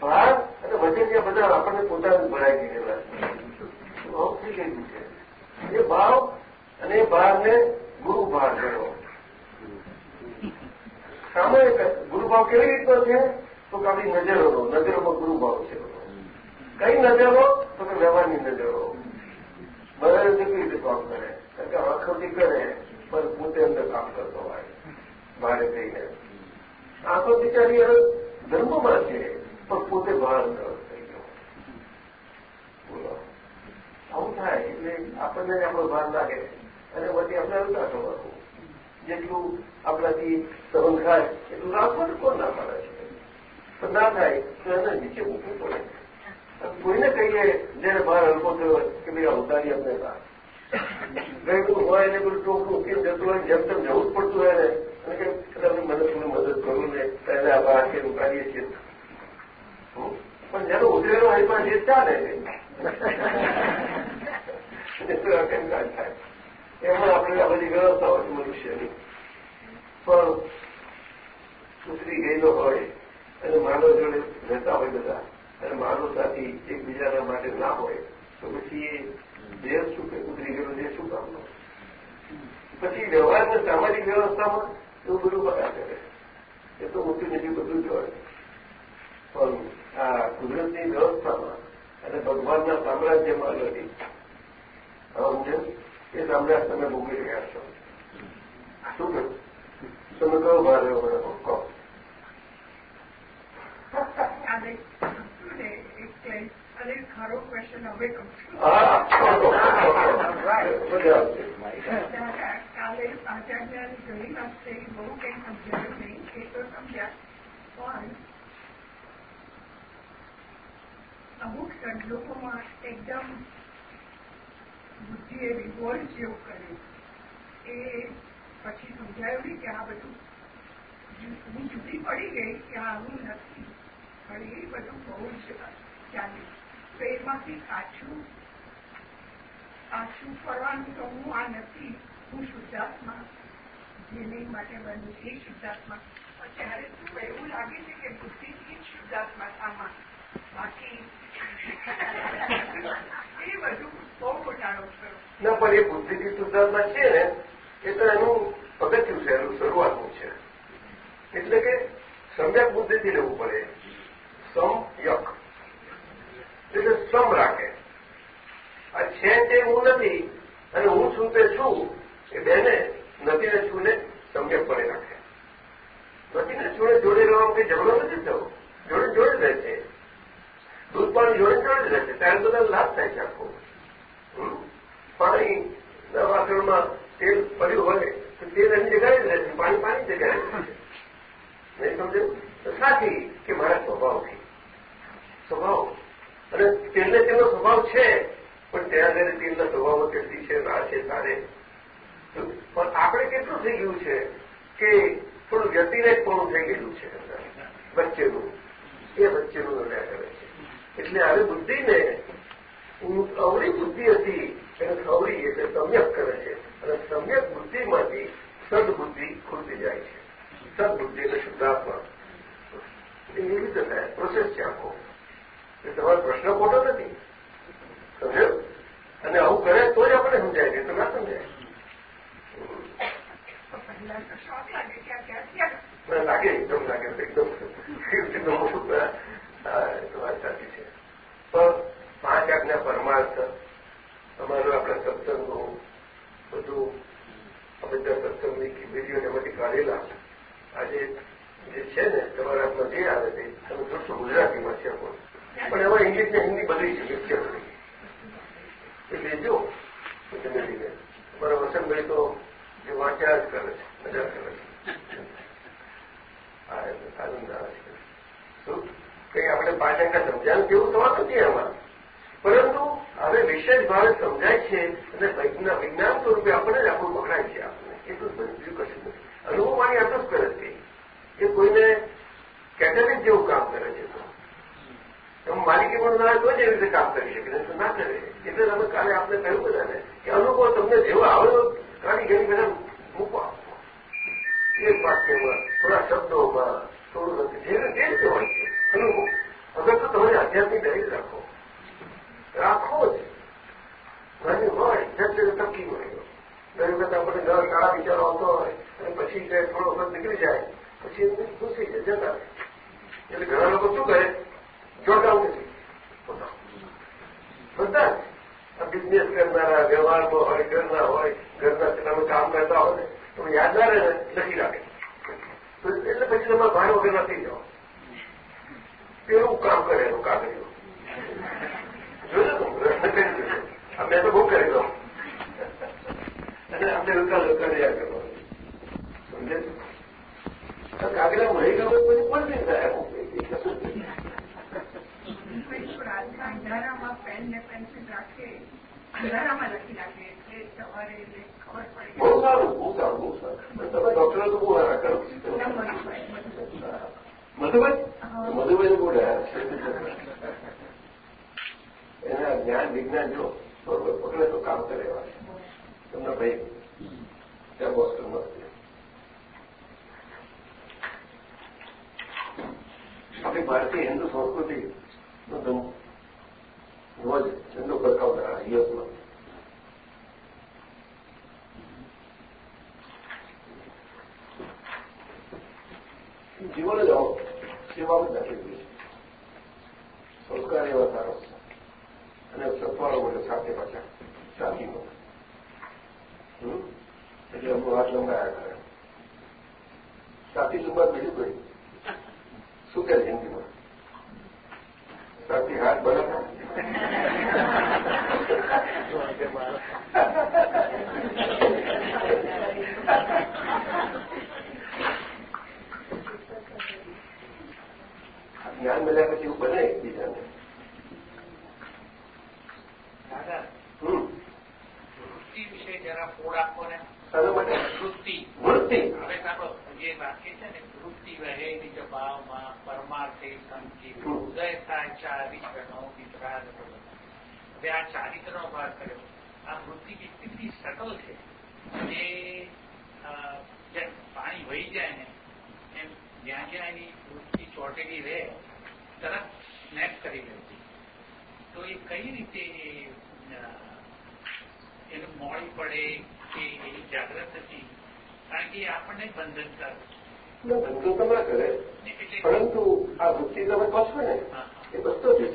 ભાર અને વચનિયા બધા આપણને પોતાનું ભરાઈ દીધેલા ભાવ થઈ ગયું છે? એ ભાવ અને એ ભારને ગુરુ ભાર ગણો. ગુરુભાવ કેવી રીતનો છે? તો કે આપણી નજરોનો, નજરોમાં ગુરુભાવ છે. કઈ નજરો? તો કે વ્યવહારની નજરો. બધા કેવી રીતે કામ કરે? કારણ કે આંખોથી કરે, પણ પોતે અંદર કામ કરતો હોય, ભારે થઈને. આંખો બિચારી ધર્મમાં છે, પણ પોતે બહાર થઈ ગયો બોલો. આવું થાય એટલે આપણને આપણો ભાર લાગે અને પછી આપણે હલકા થવાનું જેટલું આપણાથી સહન થાય, એટલું રાખવાનું કોણ ના પાડે છે. પણ ના થાય, તો એને નીચે મૂકવું પડે. કોઈને કહીએ જયારે બહાર હલકો થયો કે ભાઈ અવતારી અમને ગયેલું હોય એને બધું ટોકું કે જતું હોય જેમ તેમ જવું જ પડતું હોય ને. અને કે તમે મને થોડી મદદ ને પહેલા આપણે બહાર કે છીએ. પણ જેનો ઉતરેલો હોય પણ જે ચાલે. થાય? એમાં આપણે આ બધી વ્યવસ્થા હોય મનુષ્યની. પણ ઉતરી ગયેલો હોય, અને માનવ જોડે રહેતા હોય બધા, અને માનવ સાથી એકબીજાના માટે ના હોય, તો પછી એ દેહ શું કે? ઉતરી ગયેલો દેહ શું કામનો? પછી વ્યવહારને સામાજિક વ્યવસ્થામાં એવું બધું બધા કરે એ તો ઊંચું નથી બધું જ હોય. પણ આ કુદરતની વ્યવસ્થામાં અને ભગવાનના સામ્રાજ્યમાં લડી સમજે એ સામ્રાજ્ય તમે ભોગવી રહ્યા છો. શું કહ્યું તમે કહો. મારે કહો ખરો ક્વેશ્ચન હવે કહું છું. કાલે આચાર્ય ઘણી વાત થઈ બહુ કંઈ સમજાયું નહીં એ તો સમજ્યા પણ અમુક સંજોગોમાં એકદમ બુદ્ધિએ રિવોલ્ટ જેવું કર્યું એ પછી સમજાયું નહીં કે આ બધું હું જુદી પડી ગઈ કે આવું નથી પણ એ બધું બહુ જ ચાલ્યું તો એમાંથી પાછું પાછું ફરવાનું તો હું આ નથી હું શુદ્ધાત્મા, જેને માટે બન્યું એ શુદ્ધાત્મા. ત્યારે શું એવું લાગે છે કે બુદ્ધિથી જ શુદ્ધાત્મા આમાં બાકી એ બધું બહુ ઘટાડો ના, પણ એ બુદ્ધિથી શુદ્ધાત્મા છે ને, એ તો એનું પગથિયું છે, એનું શરૂઆતનું છે. એટલે કે સમ્યક બુદ્ધિથી લેવું પડે. સમયક એટલે સમ રાખે. આ છે તે હું નથી, અને હું છું તે છું એ બેને નદીને છૂને સમ્યક પડે નાખે નદીને છૂને જોડે રહેવાનો કંઈ ઝઘડો નથી થયો જોડે જોડે રહેશે દૂધ પાણી જોડે જોડે રહેશે ત્યારે બધા લાભ થાય છે આખો. પાણી વાસણમાં તેલ પડ્યું હોય તો તેલ એની જગ્યાએ જ રહેશે પાણી પાણી રહેશે નહીં સમજે સાથી કે મારા સ્વભાવથી? સ્વભાવ. અને તેલને તેનો સ્વભાવ છે, પણ ત્યાં આગળ તેલના સ્વભાવમાં કેટલી છે ના છે, તારે પણ આપણે કેટલું થઈ ગયું છે કે થોડું વ્યતિરેકપણું થઈ ગયેલું છે વચ્ચેનું. એ વચ્ચેનું રહ્યા કરે છે. એટલે આવી બુદ્ધિને અવળી બુદ્ધિ હતી, એને અવળી એટલે સમ્યક કરે છે. અને સમ્યક બુદ્ધિમાંથી સદબુદ્ધિ ખુલતી જાય છે. સદબુદ્ધિ એટલે શુદ્ધાત્મા. એવી રીતે થાય પ્રોસેસ છે આખો. એ તમારો પ્રશ્ન ખોટો નથી. સમજો અને આવું કરે તો જ આપણે સમજાય નહીં તો ના સમજાય. લાગે એકદમ લાગે એકદમ એકદમ વાત સાચી છે. પણ પાંચ આજ્ઞા પરમાર્થ અમારું આપણા સત્સંગો બધું બધા સત્સંગની વીડિયો એમાંથી કાઢેલા. આજે જે છે ને, તમારા હાથમાં જે આવે તે તમે જોશો ગુજરાતીમાં છે પણ. એમાં ઇંગ્લિશ ને હિન્દી બદલી છે મિક્સર થઈ એટલે જો ધીમે ધીમે અમારા વસંતભાઈ તો જે વાંચ્યા જ કરે છે. મજા કરે છે આનંદ આવે છે. શું? કઈ આપણે પાંચ અંકા સમજાણ તેવું થવા નથી એમાં? પરંતુ હવે વિશેષ ભાવે સમજાય છે અને વિજ્ઞાન સ્વરૂપે આપણને જ આપણું પકડાય છે આપણને. એટલું બીજું કશું નથી. અનુભવ માની આટલું જ કરે છે. એ કોઈને કેટેલિક જેવું કામ કરે છે એમ માલિકી પણ ના તો જ એવી રીતે કામ કરી શકે તો ના કરે. એટલે તમે કાલે આપણે કહ્યું બધાને કે અનુભવ તમને જેવો આવ્યો કાઢી ઘણી બધા મૂકો એક વાક્યમાં થોડા શબ્દોમાં થોડું નથી જે રીતે રીતે હોય છે અગર તો તમે આધ્યાત્મિક દરેક રાખો રાખો જ ઘણી હોય જશે નક્કી હોય દરેક વખત આપણને સારા વિચારો આવતો હોય અને પછી થોડો વખત નીકળી જાય પછી એમને ખુશી છે જતા એટલે ઘણા લોકો શું કહે? જોડાવું નથી બધા જ બિઝનેસ કરનારા વ્યવહારમાં હોય ઘરના હોય ઘરના તમે કામ કરતા હોય ને તમે યાદ ના રહે ને લખી રાખે એટલે પછી તમારા ભાઈ વગર થઈ જાઓ પેલું કામ કરે એનું કાગળિયું જોયું તું પ્રશ્ન કરી દીધો અમે તો બહુ કરી દો અને આપણે લોકો કર્યા કરવાનું સમજે કાગડા મળી ગયો પછી કોણ નહીં થાય બહુ સારું બહુ સારું બહુ સારું તમે ડોક્ટર તો બહુ સારા કરો મધુભાઈ મધુભાઈ બહુ ડાયા છે એના જ્ઞાન વિજ્ઞાન જો પકડે તો કામ કરે એવા છે તમને ભાઈ ત્યાં બોસ્ટનમાં આપણી ભારતીય હિન્દુ સંસ્કૃતિ ધ્વજ હિન્દુ કરતા યુએસમાં જીવન જ આવો સેવા જ નાખી છે. સંસ્કાર એવા સારો અને સત્વાળો મળે સાથે પાછા સાથીનો એટલે અમુક હાથ લંબાયા કરે. સાથી લંબા બીજું કઈ? શું કહે હિન્દીમાં? સાથી હાથ બરાબર? જ્ઞાન મળ્યા પછી એવું બને એકબીજાને. વૃત્તિ વિશે જરા ફોડ આપો ને વૃત્તિ. વૃત્તિ? હવે સાંભળો જે વાક્ય છે ને વૃત્તિ વહે નિજ ભાવમાં પરમાર્થે સંકિત ઉદય થાય ચારિત્રનો વિતરાગ હવે આ ચારિત્રનો ભાગ કર્યો આ વૃત્તિ કેટલી સટલ છે અને જેમ પાણી વહી જાય ને એમ જ્યાં જ્યાં એની વૃત્તિ ચોટેલી રહે તરત સ્નેપ કરી લે તો એ કઈ રીતે એનું મોડી પડે કે એની જાગ્રત હતી કારણ કે આપણને બંધન કરે ધંધો તો ના કરે પરંતુ આ વૃત્તિ તમે કહો છો ને એ બધો ડિસ્ચાર્જ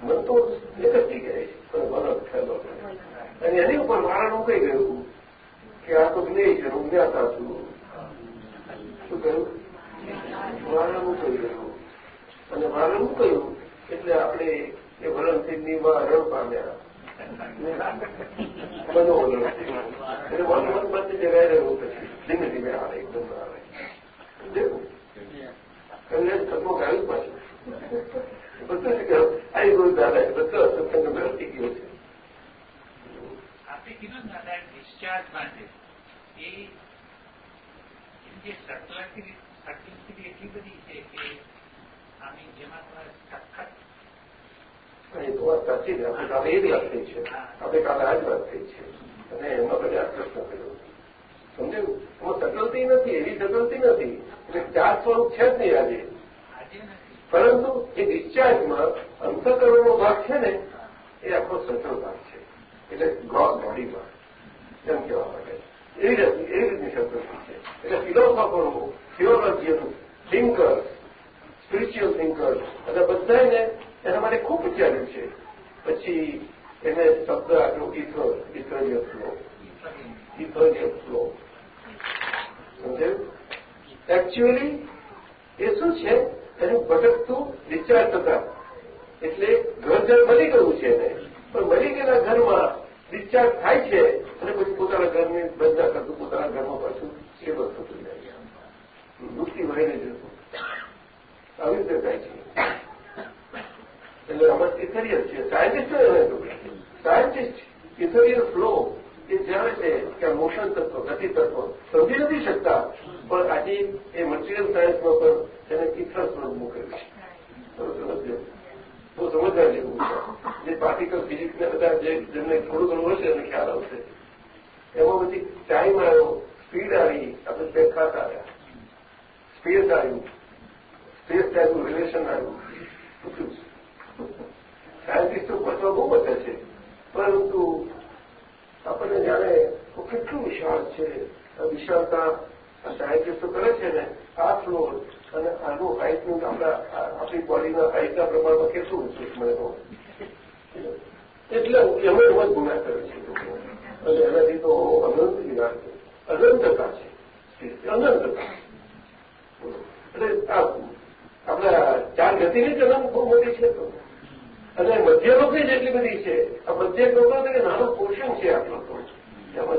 મન તો એક જ છે થયેલો અને એની ઉપર મારણ મુકાઈ ગયું કે આ તો જ્ઞેય છે હું જ્ઞાતા છું શું કહ્યું વારણ મુકાઈ ગયું અને વારણ મુકાયું એટલે આપણે એ વલણથી રણ પામ્યા બધો વલણ એટલે વન વન બધી જગ્યાએ રહ્યું પછી ધીમે ધીમે આવે એકદમ આવે એમને તત્વો ગાયું પાછું બધું જ કહ્યું આવી ગયું દાદા બધું સત્સંગ વ્યવસ્થિત ગયો છે આપણે કીધું દાદા ડિસ્ચાર્જ માટે એ જે સર્ક્યુલરિટી સર્ક્યુલરિટી એટલી બધી છે કે આની જેમાં સખત એ તો વાત સાચી છે આપણે કાલે એ જ વાત થઈ છે આપણે કાલે આ જ વાત થઈ છે અને એમાં બધા પ્રશ્ન કર્યો સમજ્યું એમાં સગલતી નથી એવી સગલતી નથી. એટલે ચાર સ્વરૂપ છે જ નહીં આજે. પરંતુ એ ડિસ્ચાર્જમાં અંતકરણનો ભાગ છે ને, એ આખો સચો ભાગ છે. એટલે ગોડ એમ કહેવા માટે. એવી રીતે, એવી રીતની સકલતી છે. એટલે ફિલોસોફરો થિયોલોજીયન થિંકર્સ સ્પિરિચ્યુઅલ થિંકર્સ અને બધાને એના માટે ખૂબ વિચાર્યું છે. પછી એને શબ્દ આપ્યો ether ethereous flow ethereous flow સમજાયું? એકચ્યુઅલી એ શું છે? એનું ભટકતું ડિસ્ચાર્જ થતા. એટલે ઘર જળ બની ગયું છે એને, પણ બની ગયેલા ઘરમાં ડિસ્ચાર્જ થાય છે અને પછી પોતાના ઘરની બંધા કરતું, પોતાના ઘરમાં પાછું સેવન થતું જાય દુઃખી વહીને જતું આવી રીતે થાય છે. એટલે અમે ઇથરિયલ છીએ સાયન્ટિસ્ટ સાયન્ટિસ્ટ ઇથરિયલ ફ્લો એ જણાવે છે કે મોશન તત્વ, ગતિ તત્વ, સમજી નથી શકતા, પણ આજે એ મટીરિયલ સાયન્સમાં પણ એને ઇથર સ્વરૂપ મૂકેલું છે. બહુ સમજવા જેવું જે પાર્ટિકલ ફિઝિક્સને બધા જેમને થોડું ઘણું હશે એને ખ્યાલ આવશે. એમાં પછી ટાઈમ આવ્યો સ્પીડ આવી, આપણે દેખાત આવ્યા. સ્પેસ આવ્યું. સ્પેસ ટાઈપનું રિલેશન આવ્યું. સાયન્ટિસ્ટો પચવા બહુ બધા છે. પરંતુ આપણને જાણે કેટલું વિશાળ છે. વિશાળતા સાહિત્ય તો કરે છે ને, આ ફ્લોર અને આનું હાઇટનું આપણા, આપણી બોડીના હાઇટના પ્રમાણમાં કેટલું ઊંચું છે મને એટલે અમે એમ જ ગુના કરે છે અને એનાથી તો અનંત વિનાશ અનંતતા છે. અનંતતા. એટલે આપણા ચાર ગતિની જ અનંત બહુ મોટી છે તો. અને મધ્ય લોકે જેટલી બધી છે. આ મધ્ય લોકો કે નાનું પોર્શન છે આટલો તો. એમાં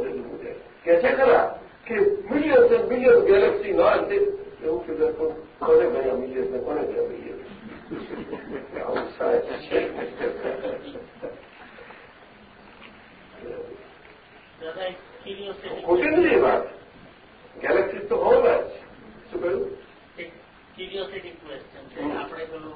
કે છે ખરા કે મિલિયન્સ એન્ડ મિલિયન ગેલેક્સી નો અંતે એવું પણ કોને ગયા મિલિયન્સ ને કોને ગયા મિલિયન્સ આવું સાહેબ છે. ખોટી નથી વાત. ગેલેક્સી તો હોવા જ. શું કહ્યું? ક્યુરિયોસિટી ક્વેશ્ચન છે. આપણે પેલું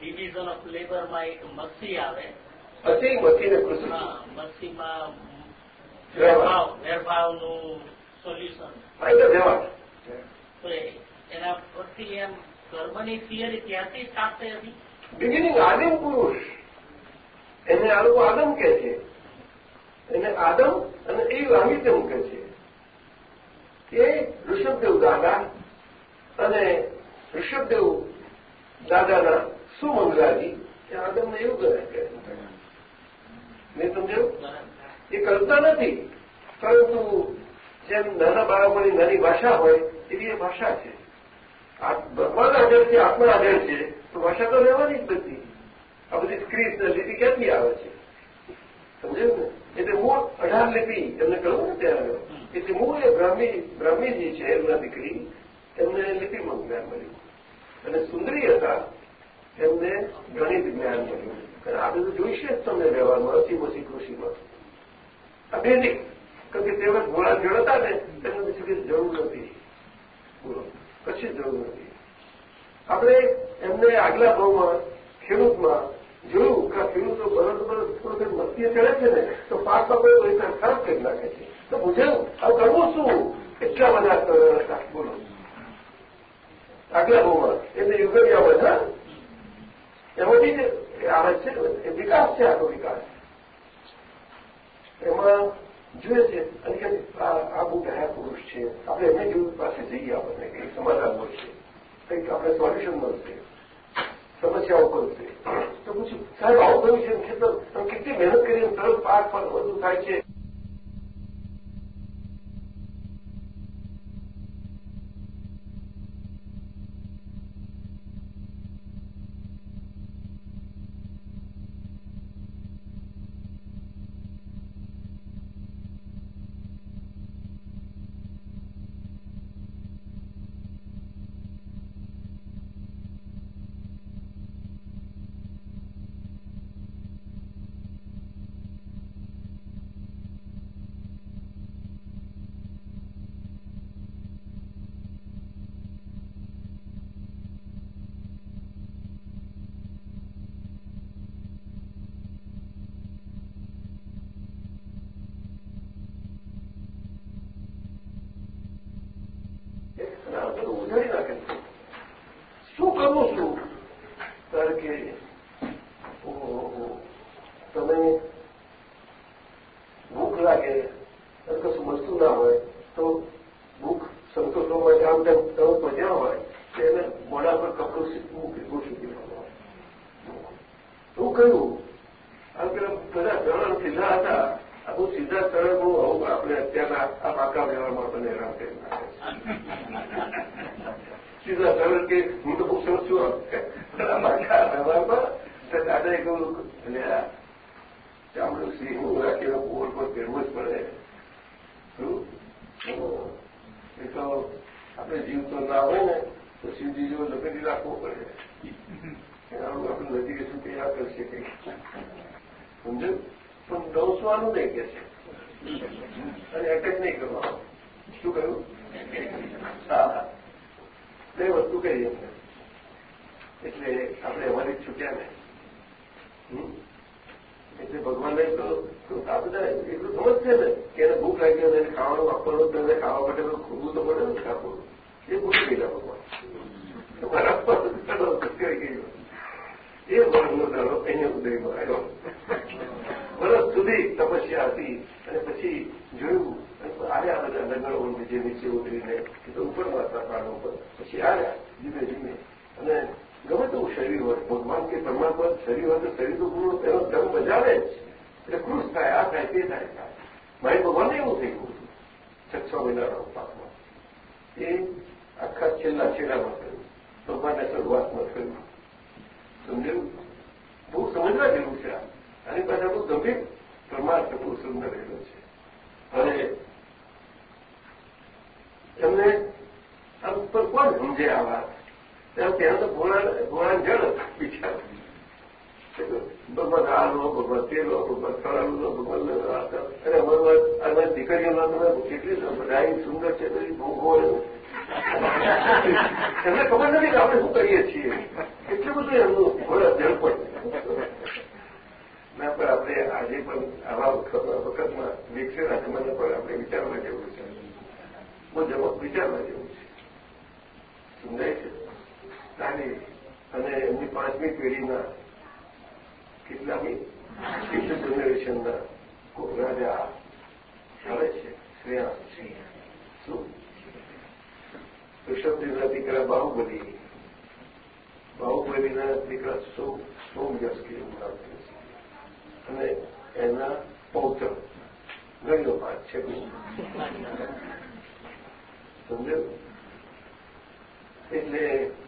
ડિવિઝન ઓફ લેબરમાં એક મસી આવે. મસી મસીને મસીમાં વેરભાવ વેરભાવનું સોલ્યુશન તો એના પરથી એમ કર્મની થિયરી ત્યાંથી સ્ટાર્ટ થઈ હતી. બિગિનિંગ આદિમ પુરુષ. એને આ લોકો આદમ કે છે. એને આદમ અને એ અમિતમ કે છે. એ ઋષભદેવ દાદા અને ઋષભદેવ દાદાના સુમંગલાજી એ આદમને એવું કરે કે મેં સમજાયું એ કરતા નથી, પરંતુ જેમ નાના બાળકોની નાની ભાષા હોય એવી એ ભાષા છે. ભગવાન આધાર છે આત્મા આધાર છે, તો ભાષા તો રહેવાની જ બધી. આ બધી સ્ક્રીન લીટી ક્યાંથી આવે છે? સમજાયું ને? એટલે મૂળ અઢાર લીટી એમને કહ્યું ને ત્યારે? એટલે મૂળ એ બ્રાહ્મી બ્રાહ્મીજી છે, એમના દીકરી. એમને લિપિમાં જ્ઞાન મળ્યું. અને સુંદરી હતા, એમને ગણિત જ્ઞાન મળ્યું. અને આ બધું જોઈશે જ તમને વ્યવહારમાં અસી મસી કૃષિમાં. આ બેઝિક કારણ કે તે ઘોડા ભોળા ને, તેમને બીજું કઈ જરૂર નથી. કશી જરૂર નથી. આપણે એમને આગલા ભાવમાં, ખેડૂતમાં જોયું કે ખેડૂતો બરસ બરસ થોડું મસ્તીએ ચડે છે ને, તો પાકમાં કોઈ ખરાબ કરી નાખે છે. તો પૂછ્યું આ કરવું શું? એટલા બધા હતા બોલો. આગલા ભાવમાં એમને યુગરિયા બધા એમાંથી આવે છે વિકાસ છે આનો વિકાસ. એમાં જોઈએ છે, અને કે આ બહુ દયા પુરુષ છે. આપણે એમને જેવું પાસે જઈએ આપણને કંઈક સમાધાન મળશે. કંઈક આપણે સોલ્યુશન મળશે. સમસ્યાઓ પડશે. તો પૂછ્યું સાહેબ આવું કયું છે કેટલી મહેનત કરીને તરત પાક પર બધું થાય છે? આપણે જીવ તો ના હો તો શિવજી જેવો લપેટી રાખવો પડે. એનાનું આપણે નજીક શું આ કરશે કંઈક સમજો પણ દોસવાનું નહીં કે છે. અને એટેક નહીં કરવાનું. શું કહ્યું? સારા બે વસ્તુ કહીએ એટલે આપણે અમારી છૂટ્યા નહીં એટલે ભગવાને તો આ બધા એટલું સમજશે ને કે એને ભૂખ લાગી અને એને ખાવાનું આપવાનું એને ખાવા માટે ખોરવું તો પડે ને ખાવું એ પર ગયું એ વર્ગનો દાડો અહીંયા ઉદયમાં આવ્યો. વર્ષ સુધી તપસ્યા હતી અને પછી જોયું આવ્યા બધા નગરો જે નીચે ઉતરીને ઉપર માતા પ્રાણો પર પછી આવ્યા ધીમે ધીમે. અને ગમે તેવું શરીર હોય, ભગવાન કે પરમાત્મા શરીર હોય તો શરીર તો પૂરું તેનો ધર્મ બજાવે જ. એટલે કૃષ થાય, આ થાય, તે થાય થાય. મારી ભગવાન એવું થઈ ગયું છ છ મહિનાના પાકમાં એ આખા છેલ્લા છેડામાં કર્યું ભગવાનને શરૂઆતમાં કર્યું સમજ્યું બહુ સમજવા જેવું છે આની પાસે બહુ ગંભીર પરમાર્થ બહુ સુંદર રહેલો છે. અને એમને આ ઉપર કોણ સમજે આ વાત? ત્યાં તો ભોળા જળ વિચાર. ભગવાન આ લો ભગવાન તે લો ભગવાન ફળાનું લો ભગવાન અને અમારું આ દીકરીઓના તમે કેટલી બધા સુંદર છે બધી ભોગો એમને ખબર નથી કે આપણે શું કરીએ છીએ? એટલું બધું એમનું જળ પણ ના, પણ આપણે આજે પણ આવા વખતમાં વિકસેલા જમાના પર આપણે વિચારવા જેવું છે. બહુ જવાબ વિચારવા જેવું છે. સમજાય છે? તાલી અને એમની પાંચમી પેઢીના કેટલામી ફિફ્થ જનરેશનના રાજા આવે છે? શ્રેયા શું? ઋષભદેવના દીકરા બાહુબલી બાહુબલીના દીકરા સોમ સોમયસ કે એવું નામ છે અને એના પૌત્ર ગણ્યો પાંચ છે સમજો એટલે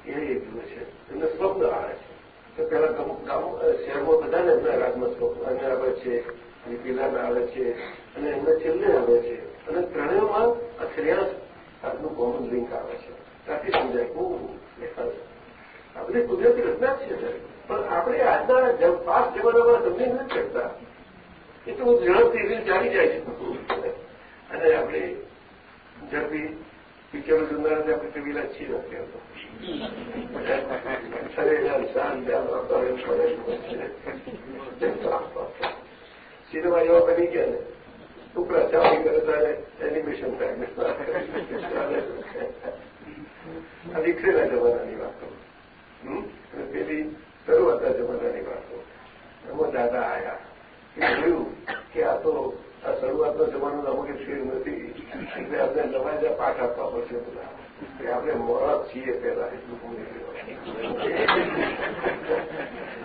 એ રીતનું છે એમને સ્વપ્ન આવે છે તો પેલા ગામો શહેરમાં બધાને એમના રાજમાં સ્વપ્ન અને આવે છે અને પેલાને આવે છે અને એમને છેલ્લે આવે છે અને ત્રણેયમાં આ શ્રેયાસ કોમન લિંક આવે છે. ત્યાંથી સમજાય હું આ બધી કુદરતી રચના છે પણ આપણે આજના પાસ જમાનામાં સમજી નથી શકતા એ તો ઝડપથી રીલ ચાલી જાય છે. અને આપણે ઝડપી પિક્ચરો જોનારા આપણે કવિલા છીએ શાંત સિનેમા એવા બની ગયા ને? ઉપરા ચાવી કરે ત્યારે એનિમેશન થાય આ દીકરીના જમાનાની વાતો અને પેલી શરૂઆતના જમાનાની વાતો એમાં દાદા આવ્યા એ જોયું કે આ તો આ શરૂઆતનો જમાનો અમુક ફેર નથી એટલે આપણે નવા પાઠ આપવા પડશે બધા કે આપણે મોડા છીએ પહેલા એટલું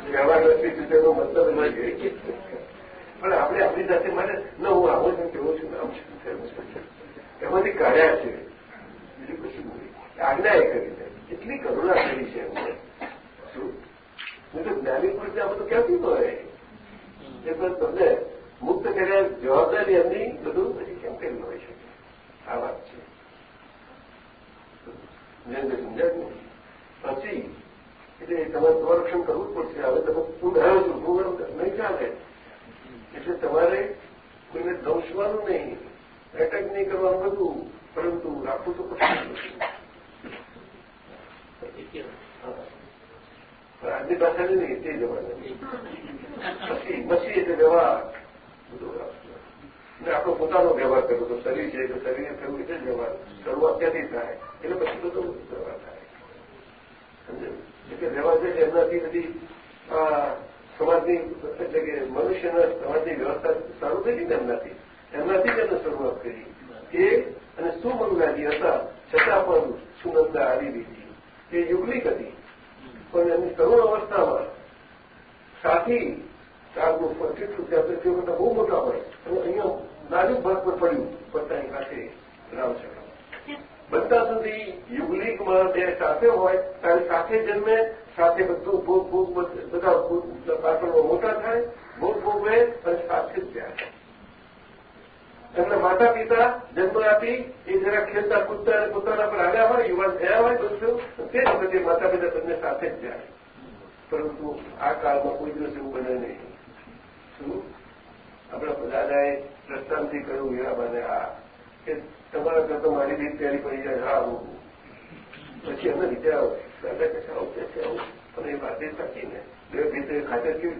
વ્યવહાર નથી તેનો મતલબ નથી પણ આપણે આપણી સાથે મને, ન, હું આવો છું કેવો છું, આમ છું એમાંથી કાઢ્યા છે. બીજું કશું નહીં આજ્ઞા એ કરી છે. એટલી કરુણા કરી છે એમને. શું? હું તો જ્ઞાની પુરુષ આ બધું ક્યાંથી તો એ પણ તમને મુક્ત કર્યા જવાબદારી એમની બધું પછી કેમ કેમ હોય શકે? આ વાત છે. જેને સમજાય પછી, એટલે તમારે સંરક્ષણ કરવું જ પડશે. હવે તમે હું આવ્યો છું હું નહીં ચાલે. એટલે તમારે કોઈને દંશવાનું નહીં. એટેક નહીં કરવાનું બધું પરંતુ રાખવું તો પછી આજની ભાષા નહીં, તે જમાનાની પછી મસી એટલે વ્યવહાર. બધું અને આપણો પોતાનો વ્યવહાર કર્યો તો શરીર છે તો શરીરને થયું એટલે જ વ્યવહાર. શરૂઆત ક્યાંથી થાય? એટલે પછી બધો વ્યવહાર થાય. એટલે વ્યવહાર છે, એમનાથી બધી સમાજની એટલે કે મનુષ્યના સમાજની વ્યવસ્થા સારું થઈ ને એમનાથી. એમનાથી જ એમને શરૂઆત કરી. એ અને સુમંગલાજી હતા. છતાં પણ સુગંધા આવી દીધી એ યુગલિક હતી. પણ એમની તરુણ અવસ્થામાં સાથી કાળનું પચીસ રૂપિયા તે કરતા બહુ મોટા હોય. અને અહીંયા નાજુક ભાગ પર પડ્યું પોતાની પાસે રામ શક્ય બધા સુધી યુગલિકમાં બે સાથે હોય ત્યારે સાથે જન્મે સાથે બધું ભોગ ભોગ, બધા પાછળમાં મોટા થાય, ભોગ ભોગવે અને સાથે જ જાય. માતા પિતા જન્મ આપી, એ જરા ખેલતા કૂદતા પોતાના પર આવ્યા હોય, યુવાન થયા હોય બધું, તે વખતે માતા પિતા બંને સાથે જ જાય. પરંતુ આ કાળમાં કોઈ દિવસ એવું બને નહીં. શું? આપણા દાદાએ પ્રસ્થાનથી કહ્યું હીરાબાને આ. કે તમારા કરતો મારી રીત તૈયારી પડી જાય, હા આવું પછી અમે વિચારો આવું. આવું ખાતર કેવી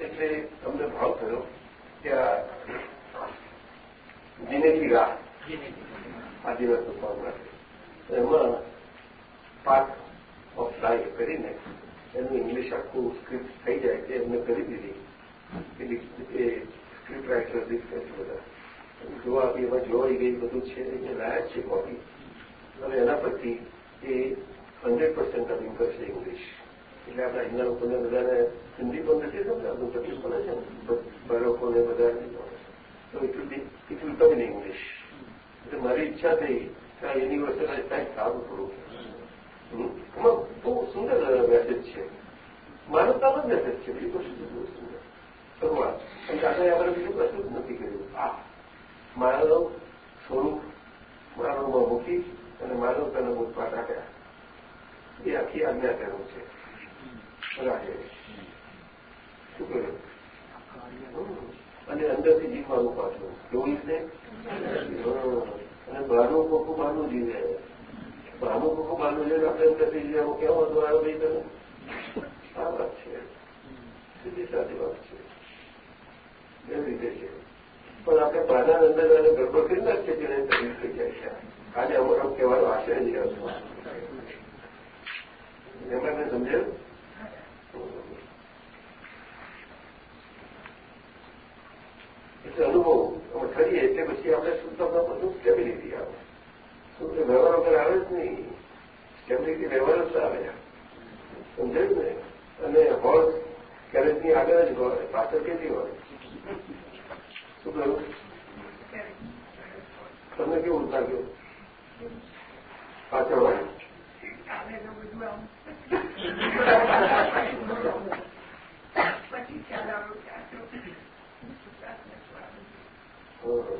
એટલે અમને ભાવ થયો કે આ જીનેથી રાહ. આદિવાસી માટે. એમાં પાર્ટ ઓફ લાઈફ કરીને એનું ઇંગ્લિશ આખું સ્ક્રિપ્ટ થઈ જાય તે એમને કરી દીધી. એ સ્ક્રિપ્ટ રાઇટર બધા. જોવા આપી એમાં જોવાઈ ગઈ બધું છે, એને લાયક છે કોપી અને એના પરથી એ હંડ્રેડ પર્સન્ટ ડબિંગ કરશે ઇંગ્લિશ એટલે આપણા અહીંના લોકોને બધાને હિન્દી પણ નથી તમને આપણું તકલીફ પડે છે બાળકોને બધાને તો it will be it in English એટલે મારી ઈચ્છા થઈ કે આ યુનિવર્સિટી કંઈક સારું થોડું એમાં બહુ સુંદર મેસેજ છે માનવતાનો જ મેસેજ છે બીજું કશું જ સુંદર શરૂઆત અને દાદાએ આપણે બીજું કશું જ નથી કર્યું આ માનવ સ્વરૂપ માનવમાં મૂકી અને માનવતાના મુખમાં રાખ્યા એ આખી આજ્ઞા કરવું છે રાખે શું કર્યું અને અંદરથી જીવવાનું પાછું કેવું છે અને બહારનું ખોખું બહારનું જીવે બહારનું ખોખું છે જીવે આપણે અંદરથી હું કેવો હતો આવ્યો નહીં તમે. આ વાત છે. સીધી સાચી વાત છે. એવી રીતે છે. પણ આપણે પાના અંદર અને ગરબડ કરી નાખીએ છીએ તકલીફ થઈ જાય છે આજે અમારો કહેવાનો આશય જ એમાં મેં સમજાયું? એટલે અનુભવ. અમે કરીએ એટલે પછી આપણે શુદ્ધમાં બધું કેવી રીતે આવે શુદ્ધ વ્યવહાર વગર આવે જ નહીં. સ્ટેબિલિટી વ્યવહાર જ આવે સમજે ને? અને હોર્સ કેરેજની આગળ જ હોય પાછળ કેટલી હોય? શું કહ્યું? તમને કેવું લાગ્યું? પાછળ હોય.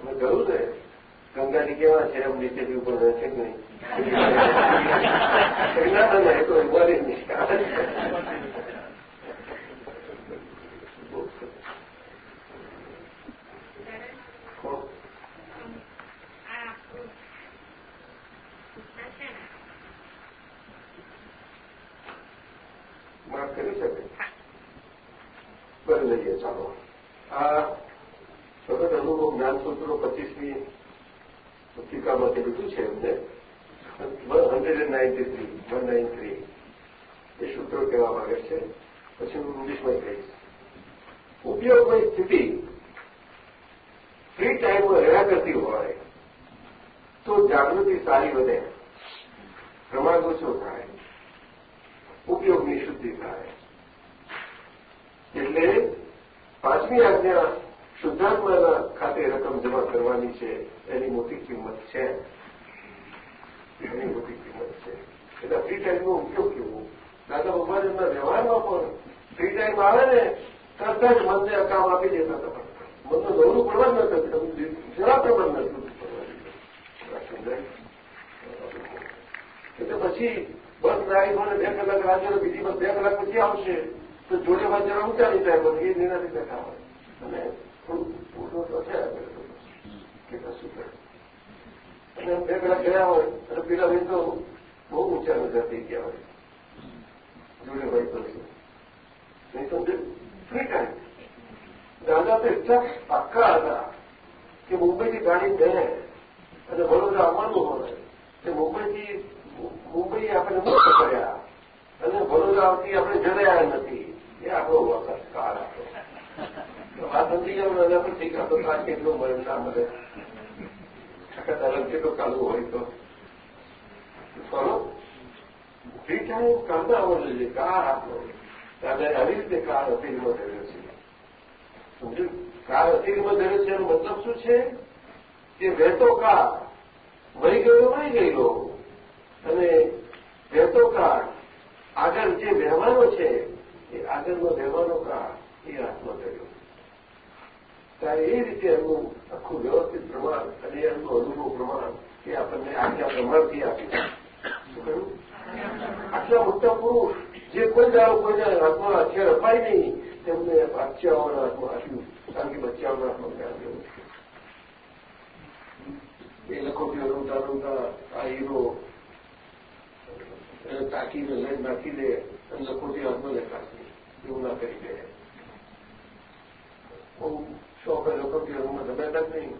મેં કહ્યું ને ગંગાજી કેવા છે, એમ નીચેથી ઉપર રહેશે કે નહીં. માફ કરી શકે? કરી લઈએ, ચાલો. આ સતત અનુભવ જ્ઞાન સૂત્રો પચીસમી પુસ્તિકામાંથી લીધું છે એમને hundred and ninety three one nine three એ સૂત્રો કહેવા માંગે છે પછી હું ઇંગ્લિશમાં કહીશ ઉપયોગમય સ્થિતિ ફ્રી ટાઈમમાં રહ્યા કરતી હોય તો જાગૃતિ સારી વધે પ્રમાણ ઓછો થાય ઉપયોગની શુદ્ધિ થાય એટલે પાંચમી આજ્ઞા શુદ્ધાત્માના ખાતે રકમ જમા કરવાની છે એની મોટી કિંમત છે એની મોટી કિંમત છે એટલે ફ્રી ટાઈમનો ઉપયોગ કેવો દાદા ભગવાનના વ્યવહારમાં પણ ફ્રી ટાઈમ આવે ને તરત જ મનને કામ આપી દેતા હતા મનનું નવરું પડવા જ નથી જરા પ્રમાણ નથી એટલે પછી બસ રાઈ અને બે કલાક રાજ્ય બીજી બસ બે કલાક પછી આવશે તો જોડે વાત જરા ઊંચાની થાય બધી એ નિરાથી દેખાવ અને છે કે કશું અને બે પેલા ગયા હોય અને પેલા ભાઈ તો બહુ ઊંચા નજર થઈ ગયા હોય જોડે ભાઈ તો નહીં સમજે ફ્રી ટાઈમ દાદા તો એટલા પાક્કા હતા કે મુંબઈથી ગાડી બે અને વડોદરા અમારું હોય કે મુંબઈથી મુંબઈ આપણે મુક્ત કર્યા અને વડોદરા આવતી આપણે જણાયા નથી એ આપણો વખત કાળ હતો વાત નથી જાવ એના પર કેટલો મળે, ના મળે. કેટલો ચાલુ હોય તો. ફરો. ફ્રી ટાઈમ છે કાર આપણો. કાળ અતિરિમાં ધર્યો છે. ધર્યો એનો મતલબ શું છે? કે વહેતો કાર વહી ગયો વહી ગયેલો. અને વહેતો કાર આગળ જે વહેવાનો છે, એ આગળનો વહેવાનો કાર એ હાથમાં કર્યો ત્યારે એ રીતે એમનું આખું વ્યવસ્થિત પ્રમાણ અને એમનું અનુભવ પ્રમાણ એ આપણને આજ્ઞા પ્રમાણથી આપ્યું શું આટલા મોટા પુરુષ જે કોઈ દાડો કોઈના હાથમાં હથિયાર અપાય નહીં, તેમને બચ્ચાઓના હાથમાં આપ્યું, કારણ કે બચ્ચાઓના હાથમાં આપ્યું એ લખોટીઓ રમતા રમતા આ હીરો તાકીને લઈ નાખી દે અને લખોટી હાથમાં લેખાશે એવું ના કરી દે. બહુ શોખ કે રમવા ગમે જ નહીં.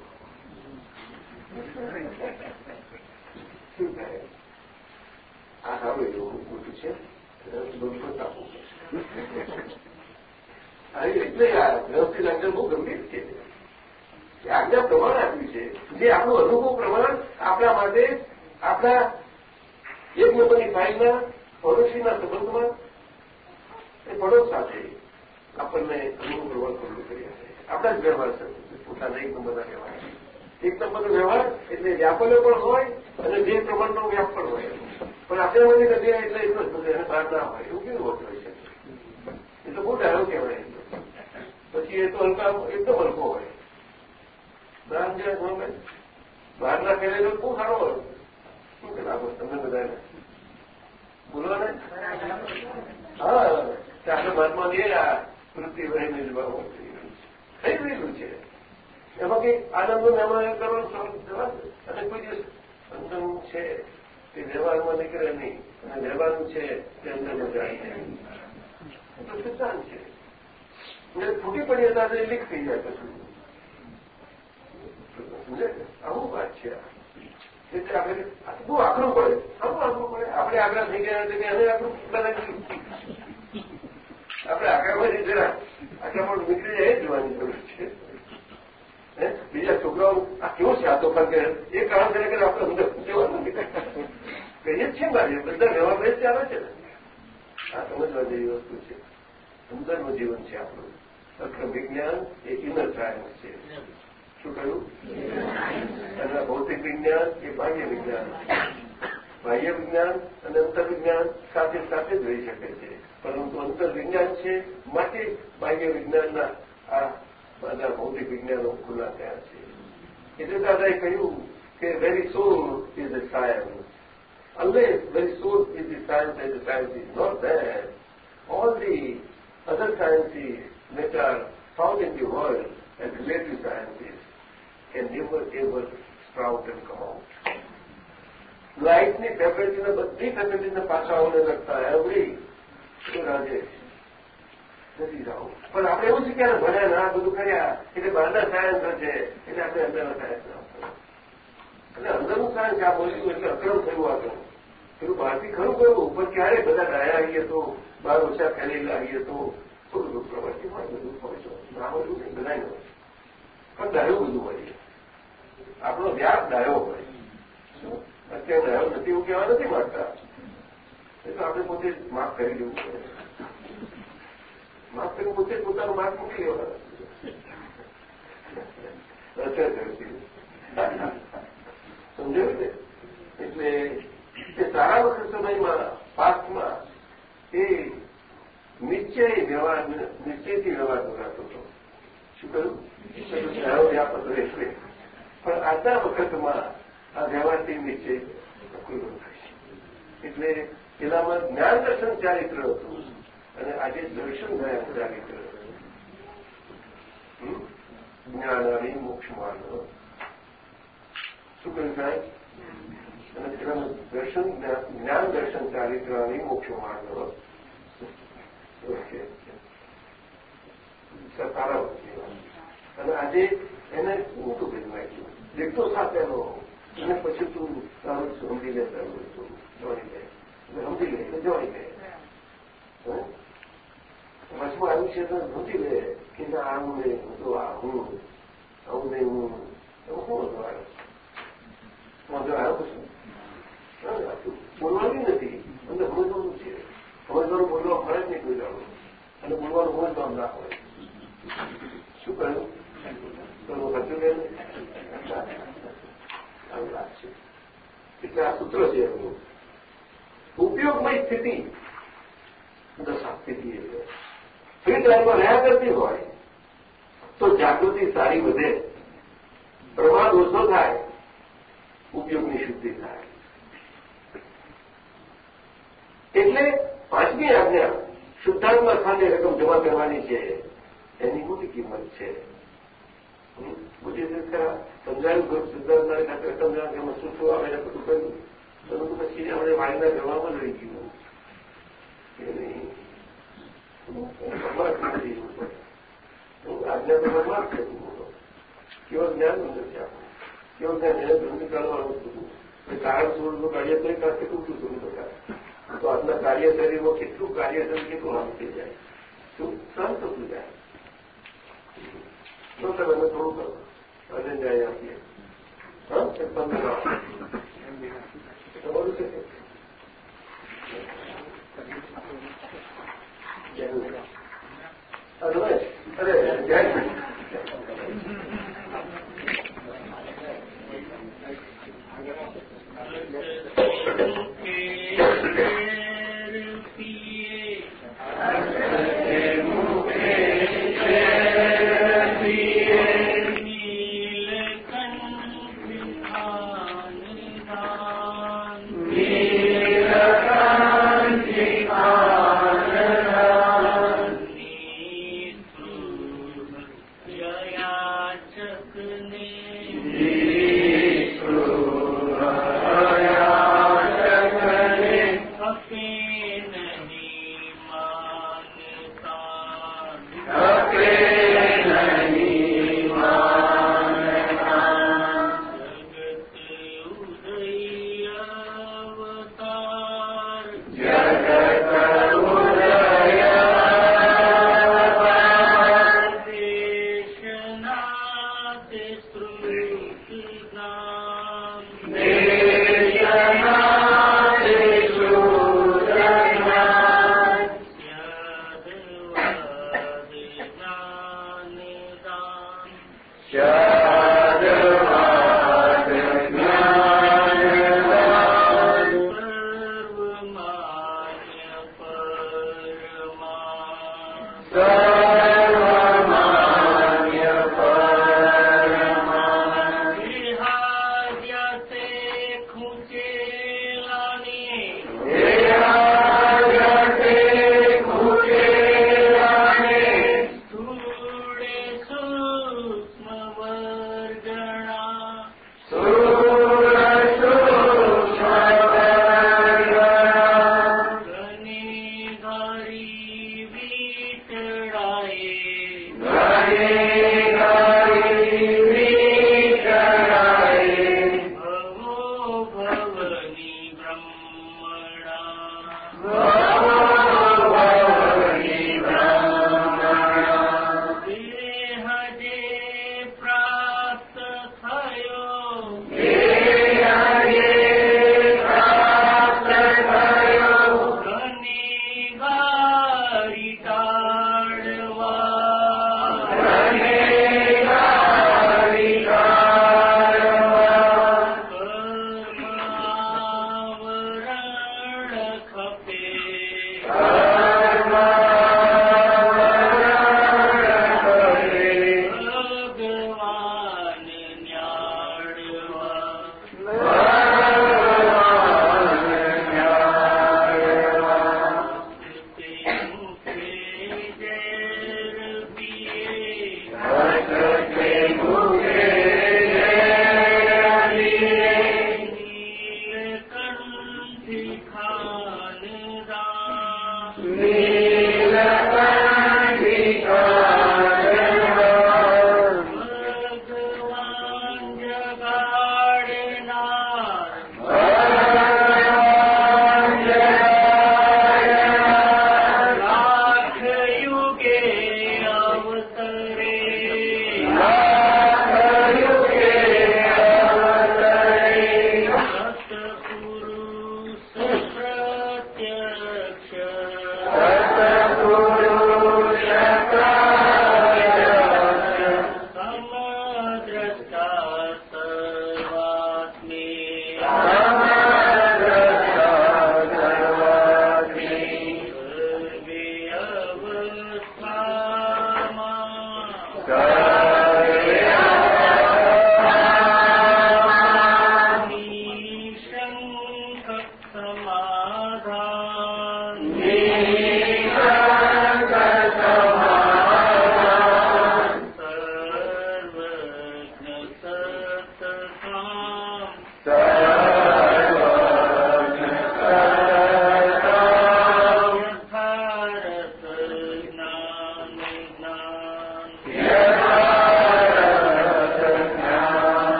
શું થાય સારું એવું મોટું છે બધું આપવું એટલે આ વ્યવસ્થિત લાગણી બહુ ગંભીર છે. આજ્ઞા પ્રમાણ આપ્યું છે. જે આપણું અનુભવ પ્રમાણ આપણા માટે આપણા એક નંબરની ફાઇલના પડોશીના સંબંધમાં એ પડોશ સાથે આપણને અનુભવ પ્રમાણ ખોલું કરી આપે. આપણા જ વ્યવહાર છે. પોતાના એક નંબરના વ્યવહાર. એક નંબરનો વ્યવહાર એટલે વ્યાપનો પણ હોય અને જે પ્રમાણનો વ્યાપ પણ હોય. પણ આપણે મને નથી એટલે એટલો જ એને બહાર ના હોય. એવું કેવું હોતું હોય છે? એ તો બહુ ડાયો કહેવાય પછી એ તો હલકા એકદમ હલકો હોય. બહાર જાય બહારના ફેરેલો બહુ સારો હોય. શું કે લાગો તમને બધાને? બોલો હા, ચાલો મનમાં લઈએ આ વૃત્તિ વહીને જવાબ થઈ ગયેલું છે. એમાં કંઈ આનંદ મહેમાન કરવાનું અને કોઈ દિવસ અંતમ છે તે વ્યવહારમાં નીકળે નહીં. અને વ્યવહારનું છે તે અંદરમાં જાય તો સિદ્ધાંત છે. એટલે ફૂટી પડી હતા એટલે લીક થઈ જાય પછી. આવું વાત છે એટલે આપણે બહુ આકરું પડે. આવું આકરું પડે. આપણે આગળ થઈ ગયા એટલે આપણું આકરું આપણે વધી જરા. આટલા પણ નીકળી જાય જોવાની જરૂર છે. બીજા છોકરાઓ આ કેવું છે આ તો કે એ કારણ છે કે આપણે અંદર જવાનું કહીએ જ મારી બધા વ્યવહાર બે ચાલે છે આ સમજવા જેવી વસ્તુ છે. અંદરનું જીવન છે આપણું. અર્થ વિજ્ઞાન એ ઇનર સાયન્સ છે. શું કહ્યું? અને ભૌતિક વિજ્ઞાન એ બાહ્ય વિજ્ઞાન બાહ્ય વિજ્ઞાન અને અંતર વિજ્ઞાન સાથે સાથે જ રહી શકે છે. પરંતુ અંતર વિજ્ઞાન છે માટે બાહ્ય વિજ્ઞાનના આ બધા ભૌતિક વિજ્ઞાનો ખુલ્લા થયા છે એટલે દાદાએ કહ્યું કે very soul is a science unless very soul is the science and the science is not there, all the other sciences that are found in the world as relative sciences can never ever sprout and come out. લાઇટની ફેકલ્ટીને બધી ફેકલ્ટીના પાસાઓને લગતા એવડી પણ આપણે એવું શીખ્યા ભણ્યા ના બધું કર્યા, એટલે બહારના સાયન્સ છે, એટલે આપણે અંદરના સાયન્સ એટલે અંદરનું સાયન્સ આ બોલ્યું એટલે અક્રમ થયું આગળ. પેલું બહારથી ખરું કહ્યું પણ ક્યારે બધા ડાયા આવીએ તો બહાર ઓછા ફેલેલા આવીએ તો, થોડું પ્રવૃત્તિ હોય, બધું હોય ના બધું નહીં, બધા હોય. પણ ડાયો બધું હોય. આપણો વ્યાપ ડાયો હોય. અત્યારે ડાયો નથી એવું કહેવા નથી માંગતા. એ તો આપણે પોતે માફ કરી દેવું પડે. માફ કરી પોતે પોતાનું માર્ક મૂકી લેવાના સમજાયું ને? એટલે એ સારા વખત સમયમાં પાકમાં એ નિશ્ચય વ્યવહાર, નિશ્ચયથી વ્યવહાર કરાતો હતો. શું કહ્યું? સારો વ્યાપક રહેશે. પણ આજના વખતમાં આ વ્યવહારથી નિશ્ચય ખુલ્લો થાય. છે એટલે પેલામાં જ્ઞાન દર્શન ચારિત્ર હતું. અને આજે દર્શન જ્ઞાન ચારિત્ર જ્ઞાનાની મોક્ષ માર્ગ. શું કહ્યું સાહેબ? અને પેલાનું દર્શન જ્ઞાન દર્શન ચારિત્રની મોક્ષ માર્ગ. સારા અને આજે એને મોટું ભેદમાં નાખ્યું. દેખતો સાથેનો અને પછી તું તારું સમજી લેતા હોય તો જોડી લે સમજી લે એટલે જોડી લે વચમાં આવ્યું છે તો સમજી લે કે ના હું નહીં, હું તો આ, હું, આવું નહીં, હું. એવું શું હતો આવ્યો વાંધો આવ્યો પછી બોલવાની નથી. મને સમજવાનું છે. સમજવાનું બોલવા મળે જ નહીં કોઈ જાણવું અને બોલવાનું સમજવાનું ના હોય. શું કહ્યું? તો હતું લે એટલે આ સૂત્ર છે એમનું. ઉપયોગમય સ્થિતિ. દશા સ્થિતિ ફ્રી ટાઈમમાં રહ્યા કરતી હોય, તો જાગૃતિ સારી વધે. પ્રમાદ ઓછો થાય, ઉપયોગની શુદ્ધિ થાય. એટલે પાંચમી આજ્ઞા, શુદ્ધાત્મા ખાતે રકમ જમા કરવાની છે. એની મોટી કિંમત છે. બુદ્ધિ ખરા સમજાયું ઘર શુદ્ધાત્માને ખાતે રકમ જમા શું શું આવે બધું કર્યું પરંતુ પછી આપણે વાણીના જવામાં રહી ગયું. કે નહીં? આજ્ઞા તો કારણ સ્વરૂપનું કાર્ય તો શકાય તો આજના કાર્ય શરીરમાં કેટલું કાર્ય શરીર કેટલું નામ થઈ જાય? શું? સહન થતું જાય. તો તમે અમે થોડું કરો અને ન્યાય આપીએ હા પંદર અરે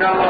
No.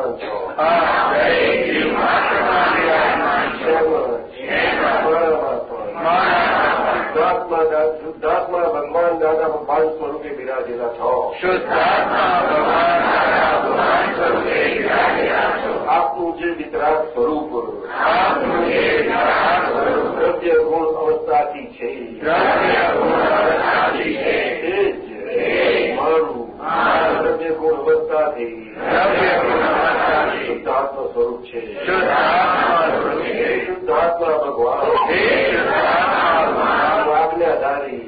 છો શુદ્ધાત્મા ભગવાન દાદા ભગવાન સ્વરૂપે બિરાજેલા છો. આપનું જે વિતરાગ સ્વરૂપ. દ્રવ્ય ગુણ અવસ્થાથી છે દ્રવ્ય ગુણ અવસ્થાથી છે તે જ મારું દ્રવ્ય ગુણ અવસ્થાથી દ્રવ્ય ગુણ અવસ્થાથી શુદ્ધાત્મ સ્વરૂપ છે શુદ્ધાત્મા સ્વરૂપ છે શુદ્ધાત્મા ભગવાન હે શુદ્ધાત્મા ભગવાન આજ્ઞાધારી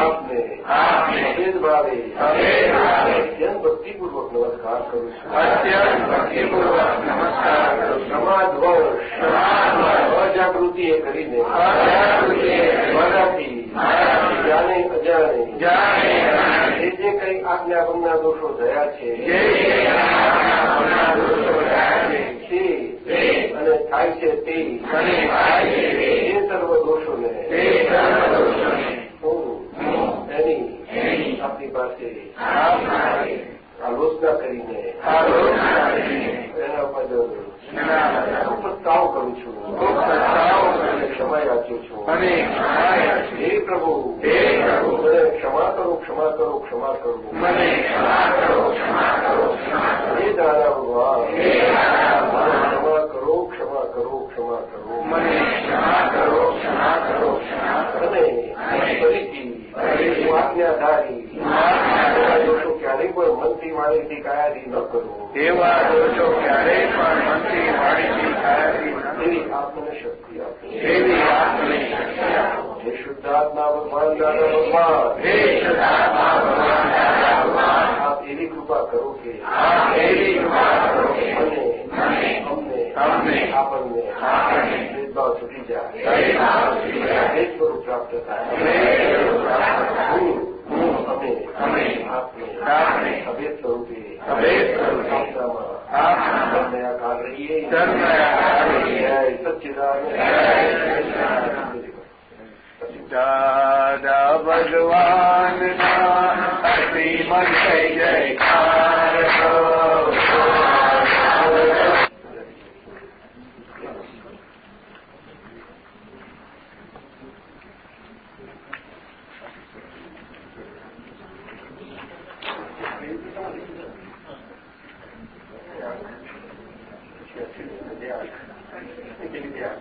આપને અભેદ ભાવે અત્યંત ભક્તિપૂર્વક નમસ્કાર કરું છું અત્યંત ભક્તિપૂર્વક નમસ્કાર કરું સમાધવર્ષ અજાગૃતિએ કરીને મારાથી જાણે અજાણે જે જે કઈ ભંગના દોષો થયા છે તે. અને થાય છે તે. એ સર્વ દોષોને. હું એની આપણી પાસે આલોચના કરીને એના બદલ ખૂબ પસ્તાવ કરું છું. અને ક્ષમા યાચું છું. હે પ્રભુ. હે પ્રભુ. મને ક્ષમા કરો ક્ષમા કરો ક્ષમા કરો મને ક્ષમા કરો ક્ષમા કરો હે દાદા ભગવાન હે ક્ષમા કરો ક્ષમા કરો મને ક્ષમા કરો ક્ષમા કરો ક્ષમા કરો અને ફરીથી હું આજ્ઞાધારી દોષો ક્યારેય પણ મનથી માણીથી કાયાથી ન કરો એવા દોષો ક્યારેય પણ મનથી માણીથી કાયાથી એવી આપને શક્તિ આપો એવી આપને શક્તિ આપો હે શુદ્ધાત્મા ભગવાન દાદા ભગવાન હે શુદ્ધાત્મા ભગવાન દાદા ભગવાન આપ એવી કૃપા કરો કે આપ એવી કૃપા કરો કે મને અમને આપણને આપણને ભેદભાવ છૂટી જાય. ભેદ સ્વરૂપ પ્રાપ્ત થાય. હું અમે અમે આપને અભેદ સ્વરૂપે અભેદ સ્વરૂપે આપનામાં રહીએ. ધર્મયાકાર જય સચ્ચિદાનંદ. દાદા ભગવાન જય જયકાર diğer. İkili diğer.